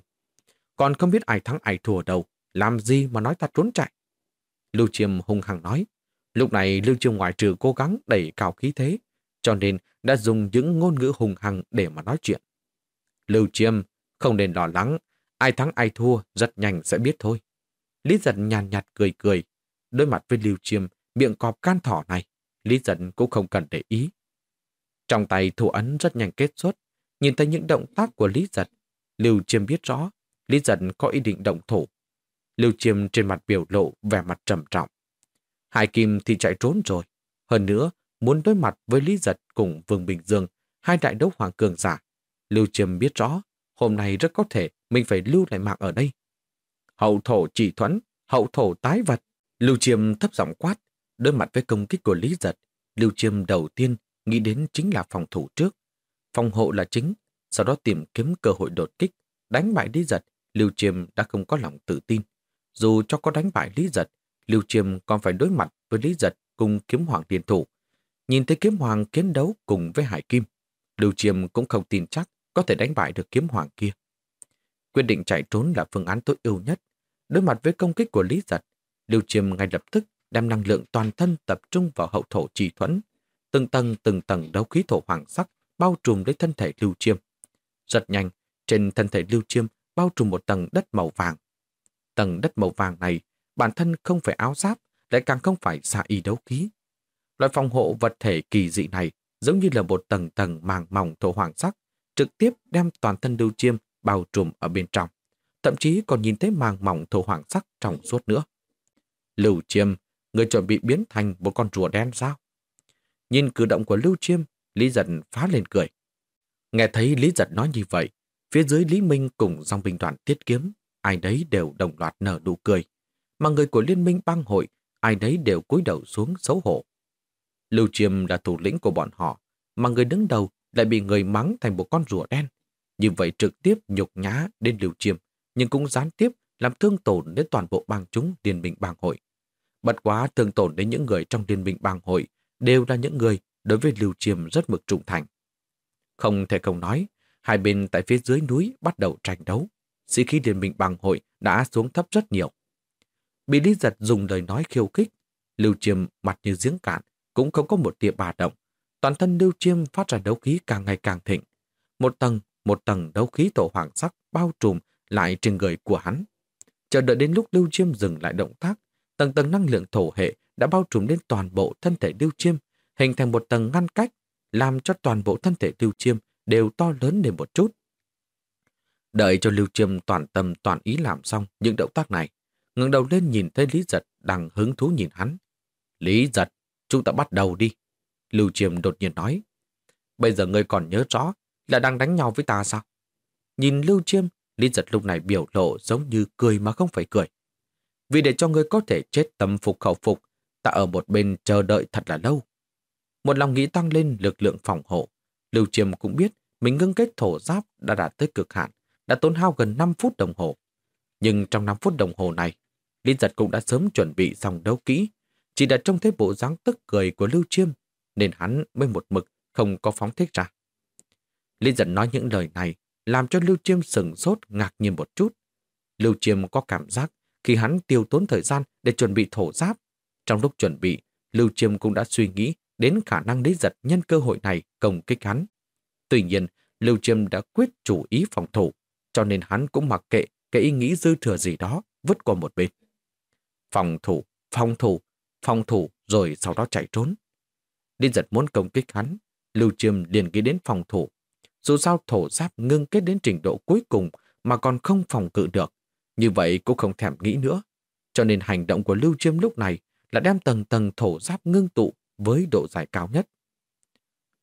Còn không biết ai thắng ai thua đâu, làm gì mà nói ta trốn chạy. Lưu Chiêm hung hăng nói. Lúc này Lưu Chiêm ngoại trừ cố gắng đẩy cao khí thế, cho nên đã dùng những ngôn ngữ hùng hằng để mà nói chuyện. Lưu Chiêm, không nên lo lắng, ai thắng ai thua rất nhanh sẽ biết thôi. Lý giật nhàn nhạt cười cười, đối mặt với Lưu Chiêm, miệng cọp can thỏ này, Lý giật cũng không cần để ý. Trong tay thủ ấn rất nhanh kết xuất, nhìn thấy những động tác của Lý giật, Lưu Chiêm biết rõ, Lý giật có ý định động thủ. Lưu Chiêm trên mặt biểu lộ vẻ mặt trầm trọng. Hải Kim thì chạy trốn rồi. Hơn nữa, muốn đối mặt với Lý Giật cùng Vương Bình Dương, hai đại đấu hoàng cường giả. Lưu Chiêm biết rõ, hôm nay rất có thể mình phải lưu lại mạng ở đây. Hậu thổ chỉ thuẫn, hậu thổ tái vật. Lưu Chiêm thấp giọng quát, đối mặt với công kích của Lý Giật. Lưu Chiêm đầu tiên nghĩ đến chính là phòng thủ trước. Phòng hộ là chính, sau đó tìm kiếm cơ hội đột kích, đánh bại Lý Giật. Lưu Chiêm đã không có lòng tự tin. Dù cho có đánh bại Lý Giật, Lưu Chiêm còn phải đối mặt với Lý Giật cùng kiếm hoàng tiền thủ. Nhìn thấy kiếm hoàng kiến đấu cùng với Hải Kim, Lưu Chiêm cũng không tin chắc có thể đánh bại được kiếm hoàng kia. Quyết định chạy trốn là phương án tối ưu nhất. Đối mặt với công kích của Lý Giật, Lưu Chiêm ngay lập tức đem năng lượng toàn thân tập trung vào hậu thổ trì thuẫn. Từng tầng từng tầng đấu khí thổ hoàng sắc bao trùm lấy thân thể Lưu Chiêm. Rất nhanh, trên thân thể Lưu Chiêm bao trùm một tầng đất màu vàng. Tầng đất màu vàng này, bản thân không phải áo giáp, lại càng không phải xạ y đấu khí. Loại phòng hộ vật thể kỳ dị này giống như là một tầng tầng màng mỏng thổ hoàng sắc, trực tiếp đem toàn thân Lưu Chiêm bao trùm ở bên trong. Thậm chí còn nhìn thấy màng mỏng thổ hoàng sắc trong suốt nữa. Lưu Chiêm, người chuẩn bị biến thành một con rùa đen sao? Nhìn cử động của Lưu Chiêm, Lý Giật phá lên cười. Nghe thấy Lý Giật nói như vậy, phía dưới Lý Minh cùng dòng binh đoàn tiết kiếm, ai đấy đều đồng loạt nở nụ cười. Mà người của Liên minh bang hội, ai đấy đều cúi đầu xuống xấu hổ. Lưu Chiêm là thủ lĩnh của bọn họ, mà người đứng đầu lại bị người mắng thành một con rùa đen. Như vậy trực tiếp nhục nhã đến Lưu Chiêm, nhưng cũng gián tiếp làm thương tổn đến toàn bộ bang chúng Liên minh bang hội. Bất quá thương tổn đến những người trong Liên minh bang hội đều là những người đối với Lưu Chiêm rất mực trung thành. Không thể không nói, hai bên tại phía dưới núi bắt đầu tranh đấu. Sĩ khí Liên minh bang hội đã xuống thấp rất nhiều. bị Lý Giật dùng lời nói khiêu khích. Lưu Chiêm mặt như giếng cạn, cũng không có một tia bà động. Toàn thân Lưu Chiêm phát ra đấu khí càng ngày càng thịnh. Một tầng, một tầng đấu khí tổ hoàng sắc bao trùm lại trên người của hắn. Chờ đợi đến lúc Lưu Chiêm dừng lại động tác, tầng tầng năng lượng thổ hệ đã bao trùm lên toàn bộ thân thể Lưu Chiêm, hình thành một tầng ngăn cách, làm cho toàn bộ thân thể Lưu Chiêm đều to lớn lên một chút. Đợi cho Lưu Chiêm toàn tâm toàn ý làm xong những động tác này, ngẩng đầu lên nhìn thấy Lý Giật đang hứng thú nhìn hắn. Lý Giật, chúng ta bắt đầu đi. Lưu Chiêm đột nhiên nói. Bây giờ ngươi còn nhớ rõ là đang đánh nhau với ta sao? Nhìn Lưu Chiêm, Lý Giật lúc này biểu lộ giống như cười mà không phải cười. Vì để cho ngươi có thể chết tâm phục khẩu phục, ta ở một bên chờ đợi thật là lâu. Một lòng nghĩ tăng lên lực lượng phòng hộ. Lưu Chiêm cũng biết mình ngưng kết thổ giáp đã đạt tới cực hạn, đã tốn hao gần 5 phút đồng hồ. Nhưng trong 5 phút đồng hồ này, Lý Giật cũng đã sớm chuẩn bị xong đấu kỹ, chỉ đã trông thấy bộ dáng tức cười của Lưu Chiêm, nên hắn mới một mực không có phóng thích ra. Lý giận nói những lời này, làm cho Lưu Chiêm sừng sốt ngạc nhiên một chút. Lưu Chiêm có cảm giác khi hắn tiêu tốn thời gian để chuẩn bị thổ giáp. Trong lúc chuẩn bị, Lưu Chiêm cũng đã suy nghĩ đến khả năng Lý Giật nhân cơ hội này công kích hắn. Tuy nhiên, Lưu Chiêm đã quyết chủ ý phòng thủ, cho nên hắn cũng mặc kệ cái ý nghĩ dư thừa gì đó vứt qua một bên. Phòng thủ, phòng thủ, phòng thủ rồi sau đó chạy trốn. Lý giật muốn công kích hắn, Lưu Chiêm liền nghĩ đến phòng thủ. Dù sao thổ giáp ngưng kết đến trình độ cuối cùng mà còn không phòng cự được, như vậy cũng không thèm nghĩ nữa. Cho nên hành động của Lưu Chiêm lúc này là đem tầng tầng thổ giáp ngưng tụ với độ dài cao nhất.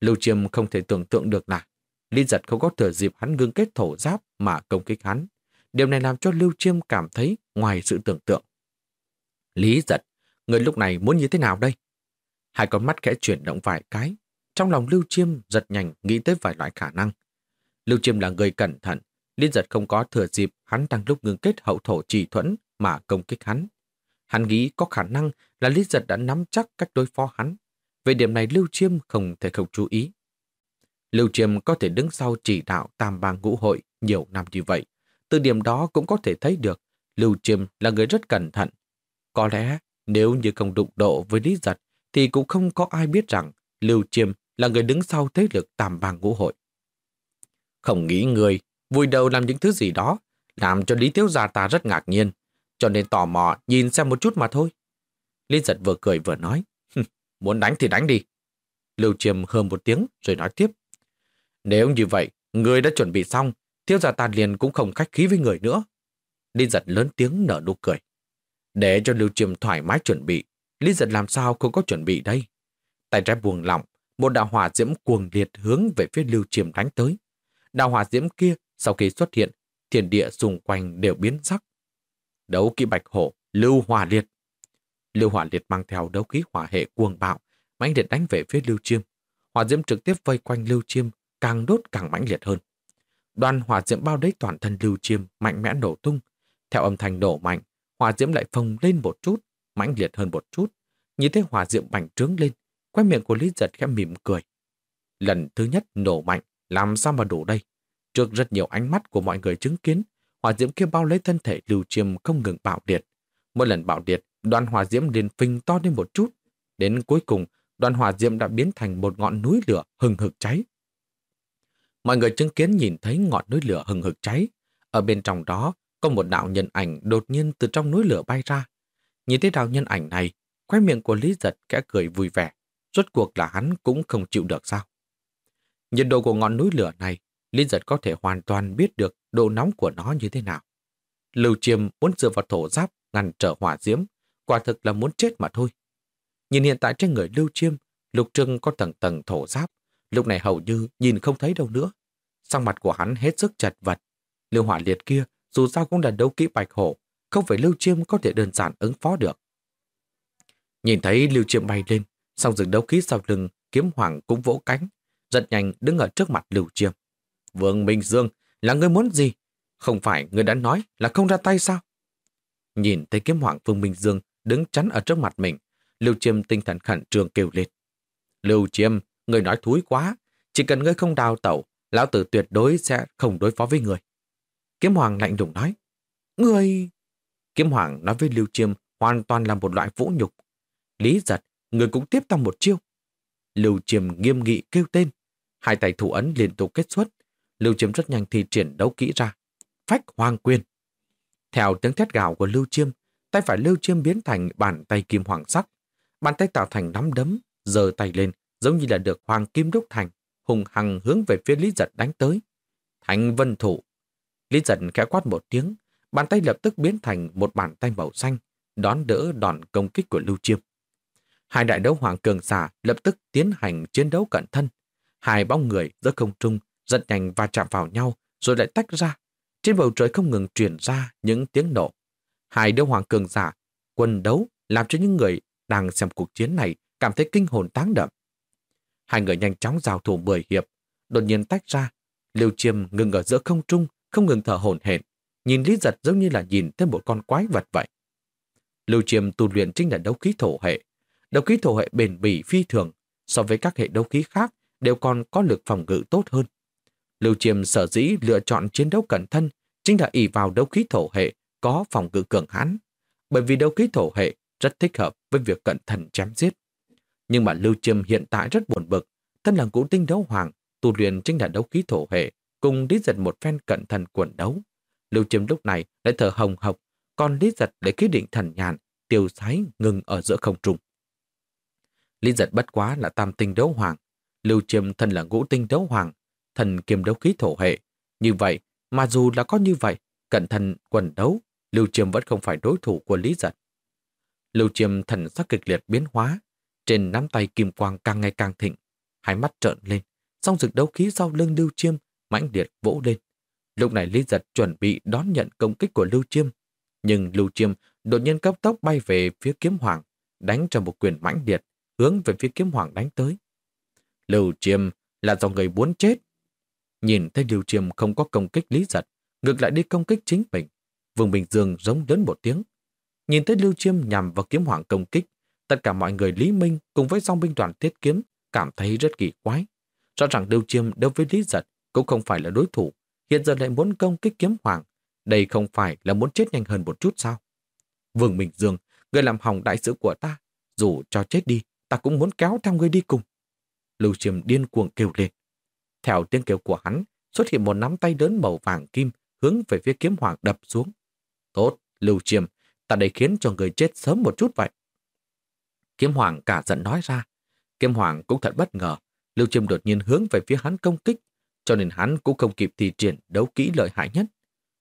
Lưu Chiêm không thể tưởng tượng được là Lý giật không có thừa dịp hắn ngưng kết thổ giáp mà công kích hắn. Điều này làm cho Lưu Chiêm cảm thấy ngoài sự tưởng tượng. Lý giật, người lúc này muốn như thế nào đây? Hai con mắt khẽ chuyển động vài cái. Trong lòng Lưu Chiêm giật nhanh, nghĩ tới vài loại khả năng. Lưu Chiêm là người cẩn thận. Liên giật không có thừa dịp hắn đang lúc ngưng kết hậu thổ trì thuẫn mà công kích hắn. Hắn nghĩ có khả năng là Lý giật đã nắm chắc cách đối phó hắn. Về điểm này Lưu Chiêm không thể không chú ý. Lưu Chiêm có thể đứng sau chỉ đạo tam bang ngũ hội nhiều năm như vậy. Từ điểm đó cũng có thể thấy được Lưu Chiêm là người rất cẩn thận. Có lẽ nếu như không đụng độ với Lý Giật thì cũng không có ai biết rằng Lưu Chiêm là người đứng sau thế lực tam bang ngũ hội. Không nghĩ người vui đầu làm những thứ gì đó làm cho Lý Thiếu Gia ta rất ngạc nhiên cho nên tò mò nhìn xem một chút mà thôi. Lý Giật vừa cười vừa nói muốn đánh thì đánh đi. Lưu Chiêm hơ một tiếng rồi nói tiếp nếu như vậy, người đã chuẩn bị xong, thiếu gia ta liền cũng không khách khí với người nữa. Lý giật lớn tiếng nở nụ cười. Để cho Lưu Chiêm thoải mái chuẩn bị, Lý giật làm sao không có chuẩn bị đây? Tay trái buông lỏng, một đạo hỏa diễm cuồng liệt hướng về phía Lưu Chiêm đánh tới. Đạo hỏa diễm kia, sau khi xuất hiện, thiên địa xung quanh đều biến sắc. Đấu kỹ bạch hổ, Lưu Hỏa Liệt. Lưu Hỏa Liệt mang theo đấu khí hỏa hệ cuồng bạo, mãnh liệt đánh về phía Lưu Chiêm. Hỏa diễm trực tiếp vây quanh Lưu Chiêm, càng đốt càng mãnh liệt hơn. Đoàn hỏa diễm bao đấy toàn thân lưu chiêm mạnh mẽ nổ tung. Theo âm thanh nổ mạnh, hỏa diễm lại phồng lên một chút, mãnh liệt hơn một chút. Nhìn thấy hỏa diễm bành trướng lên, quay miệng của Lý Giật khẽ mỉm cười. Lần thứ nhất nổ mạnh, làm sao mà đủ đây? Trước rất nhiều ánh mắt của mọi người chứng kiến, hỏa diễm kia bao lấy thân thể lưu chiêm không ngừng bạo liệt. Mỗi lần bạo liệt, đoàn hỏa diễm liền phình to lên một chút. Đến cuối cùng, đoàn hỏa diễm đã biến thành một ngọn núi lửa hừng hực cháy. Mọi người chứng kiến nhìn thấy ngọn núi lửa hừng hực cháy. Ở bên trong đó có một đạo nhân ảnh đột nhiên từ trong núi lửa bay ra. Nhìn thấy đạo nhân ảnh này, khóe miệng của Lý Giật kẽ cười vui vẻ. Rốt cuộc là hắn cũng không chịu được sao. Nhiệt độ của ngọn núi lửa này, Lý Giật có thể hoàn toàn biết được độ nóng của nó như thế nào. Lưu Chiêm muốn dựa vào thổ giáp ngăn trở hỏa diễm, quả thực là muốn chết mà thôi. Nhìn hiện tại trên người Lưu Chiêm, Lục Trưng có tầng tầng thổ giáp, Lúc này hầu như nhìn không thấy đâu nữa. Sang mặt của hắn hết sức chật vật. Lưu hỏa liệt kia dù sao cũng là đấu kỹ bạch hổ, không phải Lưu Chiêm có thể đơn giản ứng phó được. Nhìn thấy Lưu Chiêm bay lên, song rừng đấu khí sau lưng, kiếm hoàng cũng vỗ cánh, rất nhanh đứng ở trước mặt Lưu Chiêm. Vương Minh Dương, là người muốn gì? Không phải người đã nói là không ra tay sao? Nhìn thấy kiếm hoàng Vương Minh Dương đứng chắn ở trước mặt mình, Lưu Chiêm tinh thần khẩn trương kêu lên. Lưu Chiêm, Người nói thúi quá, chỉ cần ngươi không đào tẩu, lão tử tuyệt đối sẽ không đối phó với người. Kiếm Hoàng lạnh lùng nói, người Kiếm Hoàng nói với Lưu Chiêm hoàn toàn là một loại vũ nhục. Lý giật, người cũng tiếp tăng một chiêu. Lưu Chiêm nghiêm nghị kêu tên. Hai tay thủ ấn liên tục kết xuất. Lưu Chiêm rất nhanh thi triển đấu kỹ ra. Phách hoàng quyền. Theo tiếng thét gào của Lưu Chiêm, tay phải Lưu Chiêm biến thành bàn tay kim hoàng sắc. Bàn tay tạo thành nắm đấm, giơ tay lên, giống như là được hoàng kim đúc thành, hùng hằng hướng về phía Lý Giật đánh tới. Thành vân thủ. Lý Giật khẽ quát một tiếng, bàn tay lập tức biến thành một bàn tay màu xanh, đón đỡ đòn công kích của Lưu Chiêm. Hai đại đấu hoàng cường giả lập tức tiến hành chiến đấu cận thân. Hai bóng người giữa không trung rất nhanh và chạm vào nhau rồi lại tách ra. Trên bầu trời không ngừng truyền ra những tiếng nổ. Hai đấu hoàng cường giả quân đấu làm cho những người đang xem cuộc chiến này cảm thấy kinh hồn táng đậm. Hai người nhanh chóng giao thủ mười hiệp, đột nhiên tách ra. Lưu Chiêm ngừng ở giữa không trung, không ngừng thở hổn hển, nhìn Lý Giật giống như là nhìn thêm một con quái vật vậy. Lưu Chiêm tu luyện chính là đấu khí thổ hệ. Đấu khí thổ hệ bền bỉ phi thường, so với các hệ đấu khí khác đều còn có lực phòng ngự tốt hơn. Lưu Chiêm sở dĩ lựa chọn chiến đấu cẩn thân chính là ỷ vào đấu khí thổ hệ có phòng ngự cường hãn, bởi vì đấu khí thổ hệ rất thích hợp với việc cẩn thận chém giết. Nhưng mà Lưu Chiêm hiện tại rất buồn bực, thân là ngũ tinh đấu hoàng, tu luyện chính là đấu khí thổ hệ, cùng Lý Giật một phen cẩn thận cuộn đấu. Lưu Chiêm lúc này lại thở hồng hộc, còn Lý Giật để khí định thần nhàn, tiêu sái ngừng ở giữa không trung. Lý Giật bất quá là tam tinh đấu hoàng, Lưu Chiêm thân là ngũ tinh đấu hoàng, thần kiềm đấu khí thổ hệ. Như vậy, mà dù là có như vậy, cẩn thận quần đấu, Lưu Chiêm vẫn không phải đối thủ của Lý Giật. Lưu Chiêm thần sắc kịch liệt biến hóa, trên nắm tay kim quang càng ngày càng thịnh, hai mắt trợn lên, song rực đấu khí sau lưng Lưu Chiêm mãnh liệt vỗ lên. Lúc này Lý Giật chuẩn bị đón nhận công kích của Lưu Chiêm, nhưng Lưu Chiêm đột nhiên cấp tốc bay về phía kiếm hoàng, đánh cho một quyền mãnh liệt, hướng về phía kiếm hoàng đánh tới. Lưu Chiêm là do người muốn chết. Nhìn thấy Lưu Chiêm không có công kích Lý Giật, ngược lại đi công kích chính mình. Vương Bình Dương giống lớn một tiếng. Nhìn thấy Lưu Chiêm nhằm vào kiếm hoàng công kích, tất cả mọi người Lý Minh cùng với song binh đoàn thiết kiếm cảm thấy rất kỳ quái. Rõ ràng Lưu Chiêm đối với Lý Giật cũng không phải là đối thủ, hiện giờ lại muốn công kích kiếm hoàng. Đây không phải là muốn chết nhanh hơn một chút sao? Vương Bình Dương, người làm hỏng đại sự của ta, dù cho chết đi, ta cũng muốn kéo theo người đi cùng. Lưu Chiêm điên cuồng kêu lên. Theo tiếng kêu của hắn, xuất hiện một nắm tay lớn màu vàng kim hướng về phía kiếm hoàng đập xuống. Tốt, Lưu Chiêm, ta đây khiến cho người chết sớm một chút vậy. Kiếm hoàng cả giận nói ra. Kiếm hoàng cũng thật bất ngờ. Lưu Chiêm đột nhiên hướng về phía hắn công kích, cho nên hắn cũng không kịp thi triển đấu kỹ lợi hại nhất.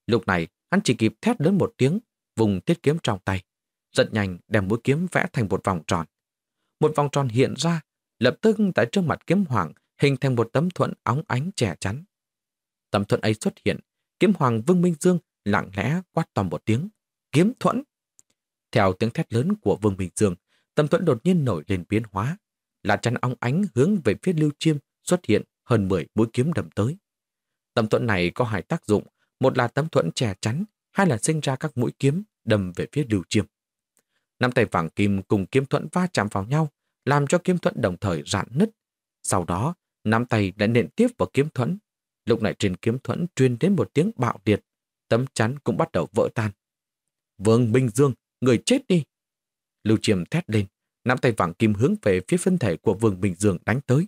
Lúc này, hắn chỉ kịp thét lớn một tiếng, vùng thiết kiếm trong tay. Rất nhanh đem mũi kiếm vẽ thành một vòng tròn. Một vòng tròn hiện ra, lập tức tại trước mặt kiếm hoàng hình thành một tấm thuẫn óng ánh trẻ chắn. Tấm thuẫn ấy xuất hiện, kiếm hoàng Vương Minh Dương lặng lẽ quát to một tiếng, kiếm thuẫn. Theo tiếng thét lớn của Vương Minh Dương, tấm thuẫn đột nhiên nổi lên biến hóa, là chắn óng ánh hướng về phía Lưu Chiêm xuất hiện hơn 10 mũi kiếm đâm tới. Tấm thuẫn này có hai tác dụng, một là tấm thuẫn che chắn, hai là sinh ra các mũi kiếm đâm về phía Lưu Chiêm. Năm tay vàng kim cùng kiếm thuẫn va chạm vào nhau, làm cho kiếm thuẫn đồng thời rạn nứt. Sau đó, năm tay đã nện tiếp vào kiếm thuẫn. Lúc này trên kiếm thuẫn truyền đến một tiếng bạo liệt, tấm chắn cũng bắt đầu vỡ tan. Vương Minh Dương, người chết đi! Lưu Chiêm thét lên, nắm tay vàng kim hướng về phía phân thể của Vương Bình Dương đánh tới.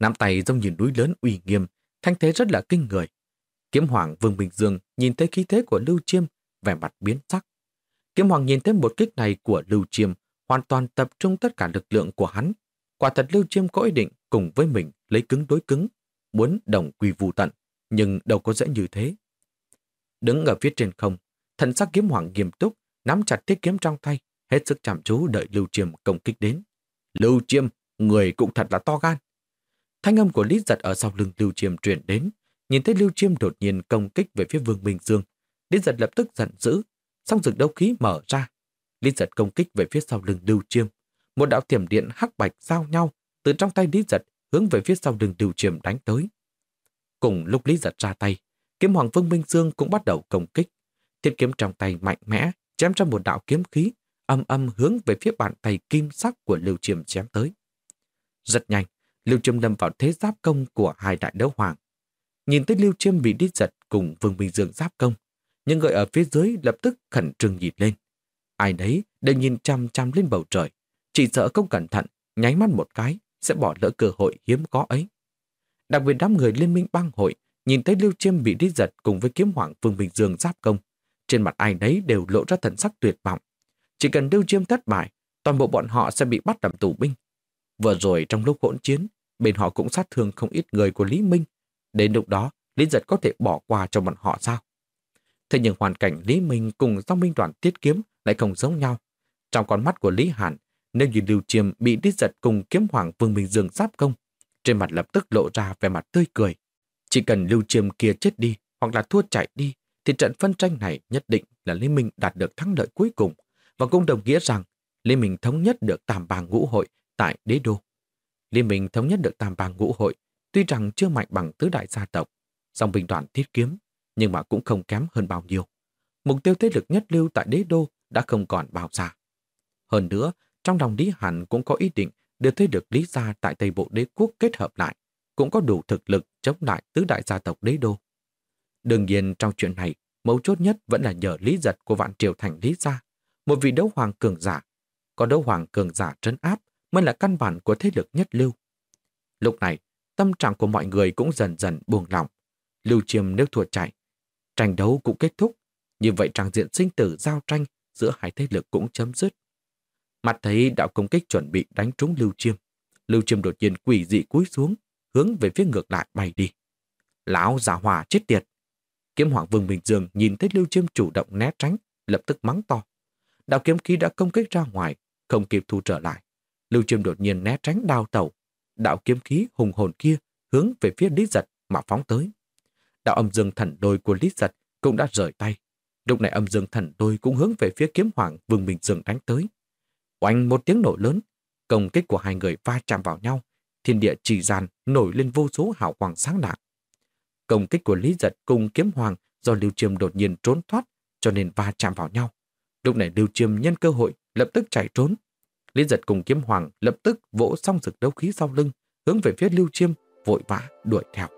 Nắm tay giống như núi lớn uy nghiêm, thanh thế rất là kinh người. Kiếm Hoàng Vương Bình Dương nhìn thấy khí thế của Lưu Chiêm, vẻ mặt biến sắc. Kiếm Hoàng nhìn thấy một kích này của Lưu Chiêm, hoàn toàn tập trung tất cả lực lượng của hắn. Quả thật Lưu Chiêm có ý định cùng với mình lấy cứng đối cứng, muốn đồng quy vu tận, nhưng đâu có dễ như thế. Đứng ở phía trên không, thần sắc kiếm hoàng nghiêm túc, nắm chặt thiết kiếm trong tay, hết sức chăm chú đợi Lưu Chiêm công kích đến. Lưu Chiêm, người cũng thật là to gan. Thanh âm của Lý Giật ở sau lưng Lưu Chiêm truyền đến, nhìn thấy Lưu Chiêm đột nhiên công kích về phía Vương minh Dương. Lý Giật lập tức giận dữ, song rực đấu khí mở ra. Lý Giật công kích về phía sau lưng Lưu Chiêm. Một đạo thiểm điện hắc bạch giao nhau từ trong tay Lý Giật hướng về phía sau lưng Lưu Chiêm đánh tới. Cùng lúc Lý Giật ra tay, kiếm hoàng Vương Minh Dương cũng bắt đầu công kích. Thiết kiếm trong tay mạnh mẽ, chém ra một đạo kiếm khí, âm âm hướng về phía bàn tay kim sắc của Lưu Chiêm chém tới. Rất nhanh, Lưu Chiêm lâm vào thế giáp công của hai đại đấu hoàng. Nhìn thấy Lưu Chiêm bị đít giật cùng Vương Minh Dương giáp công, những người ở phía dưới lập tức khẩn trương nhìn lên. Ai đấy đều nhìn chăm chăm lên bầu trời, chỉ sợ không cẩn thận, nháy mắt một cái, sẽ bỏ lỡ cơ hội hiếm có ấy. Đặc biệt đám người liên minh bang hội nhìn thấy Lưu Chiêm bị đi giật cùng với kiếm hoàng Vương Bình Dương giáp công. Trên mặt ai nấy đều lộ ra thần sắc tuyệt vọng. Chỉ cần Lưu Chiêm thất bại, toàn bộ bọn họ sẽ bị bắt làm tù binh. Vừa rồi trong lúc hỗn chiến, bên họ cũng sát thương không ít người của Lý Minh. Đến lúc đó, Lý Giật có thể bỏ qua cho bọn họ sao? Thế nhưng hoàn cảnh Lý Minh cùng dòng Minh đoàn tiết kiếm lại không giống nhau. Trong con mắt của Lý Hàn, nếu như Lưu Chiêm bị Lý Giật cùng kiếm hoàng Vương Minh Dương giáp công, trên mặt lập tức lộ ra vẻ mặt tươi cười. Chỉ cần Lưu Chiêm kia chết đi hoặc là thua chạy đi, thì trận phân tranh này nhất định là Lý Minh đạt được thắng lợi cuối cùng và cũng đồng nghĩa rằng Lý Minh thống nhất được tam bang ngũ hội tại đế đô. Liên Minh thống nhất được tam bang ngũ hội tuy rằng chưa mạnh bằng tứ đại gia tộc, song binh đoàn thiết kiếm, nhưng mà cũng không kém hơn bao nhiêu. Mục tiêu thế lực nhất lưu tại đế đô đã không còn bao xa. Hơn nữa, trong lòng Lý Hàn cũng có ý định đưa thế lực Lý gia tại Tây Bộ đế quốc kết hợp lại, cũng có đủ thực lực chống lại tứ đại gia tộc đế đô. Đương nhiên trong chuyện này, mấu chốt nhất vẫn là nhờ lý giật của vạn triều thành lý gia, một vị đấu hoàng cường giả. Có đấu hoàng cường giả trấn áp mới là căn bản của thế lực nhất lưu. Lúc này, tâm trạng của mọi người cũng dần dần buông lỏng. Lưu Chiêm nếu thua chạy, tranh đấu cũng kết thúc. Như vậy trang diện sinh tử giao tranh giữa hai thế lực cũng chấm dứt. Mặt thấy đạo công kích chuẩn bị đánh trúng Lưu Chiêm. Lưu Chiêm đột nhiên quỷ dị cúi xuống, hướng về phía ngược lại bay đi. Lão giả hòa chết tiệt. Kiếm hoàng vương Bình Dương nhìn thấy Lưu Chiêm chủ động né tránh, lập tức mắng to. Đạo kiếm khí đã công kích ra ngoài, không kịp thu trở lại. Lưu Chiêm đột nhiên né tránh đao tẩu. Đạo kiếm khí hùng hồn kia hướng về phía Lý Giật mà phóng tới. Đạo âm dương thần đôi của Lý Giật cũng đã rời tay. Lúc này âm dương thần đôi cũng hướng về phía kiếm hoàng Vương Bình Dương đánh tới. Oanh một tiếng nổ lớn, công kích của hai người va chạm vào nhau, thiên địa trì gian nổi lên vô số hào quang sáng lạng. Công kích của Lý Giật cùng kiếm hoàng do Lưu Chiêm đột nhiên trốn thoát cho nên va chạm vào nhau. Lúc này Lưu Chiêm nhân cơ hội lập tức chạy trốn. Lý Giật cùng kiếm hoàng lập tức vỗ xong rực đấu khí sau lưng, hướng về phía Lưu Chiêm, vội vã đuổi theo.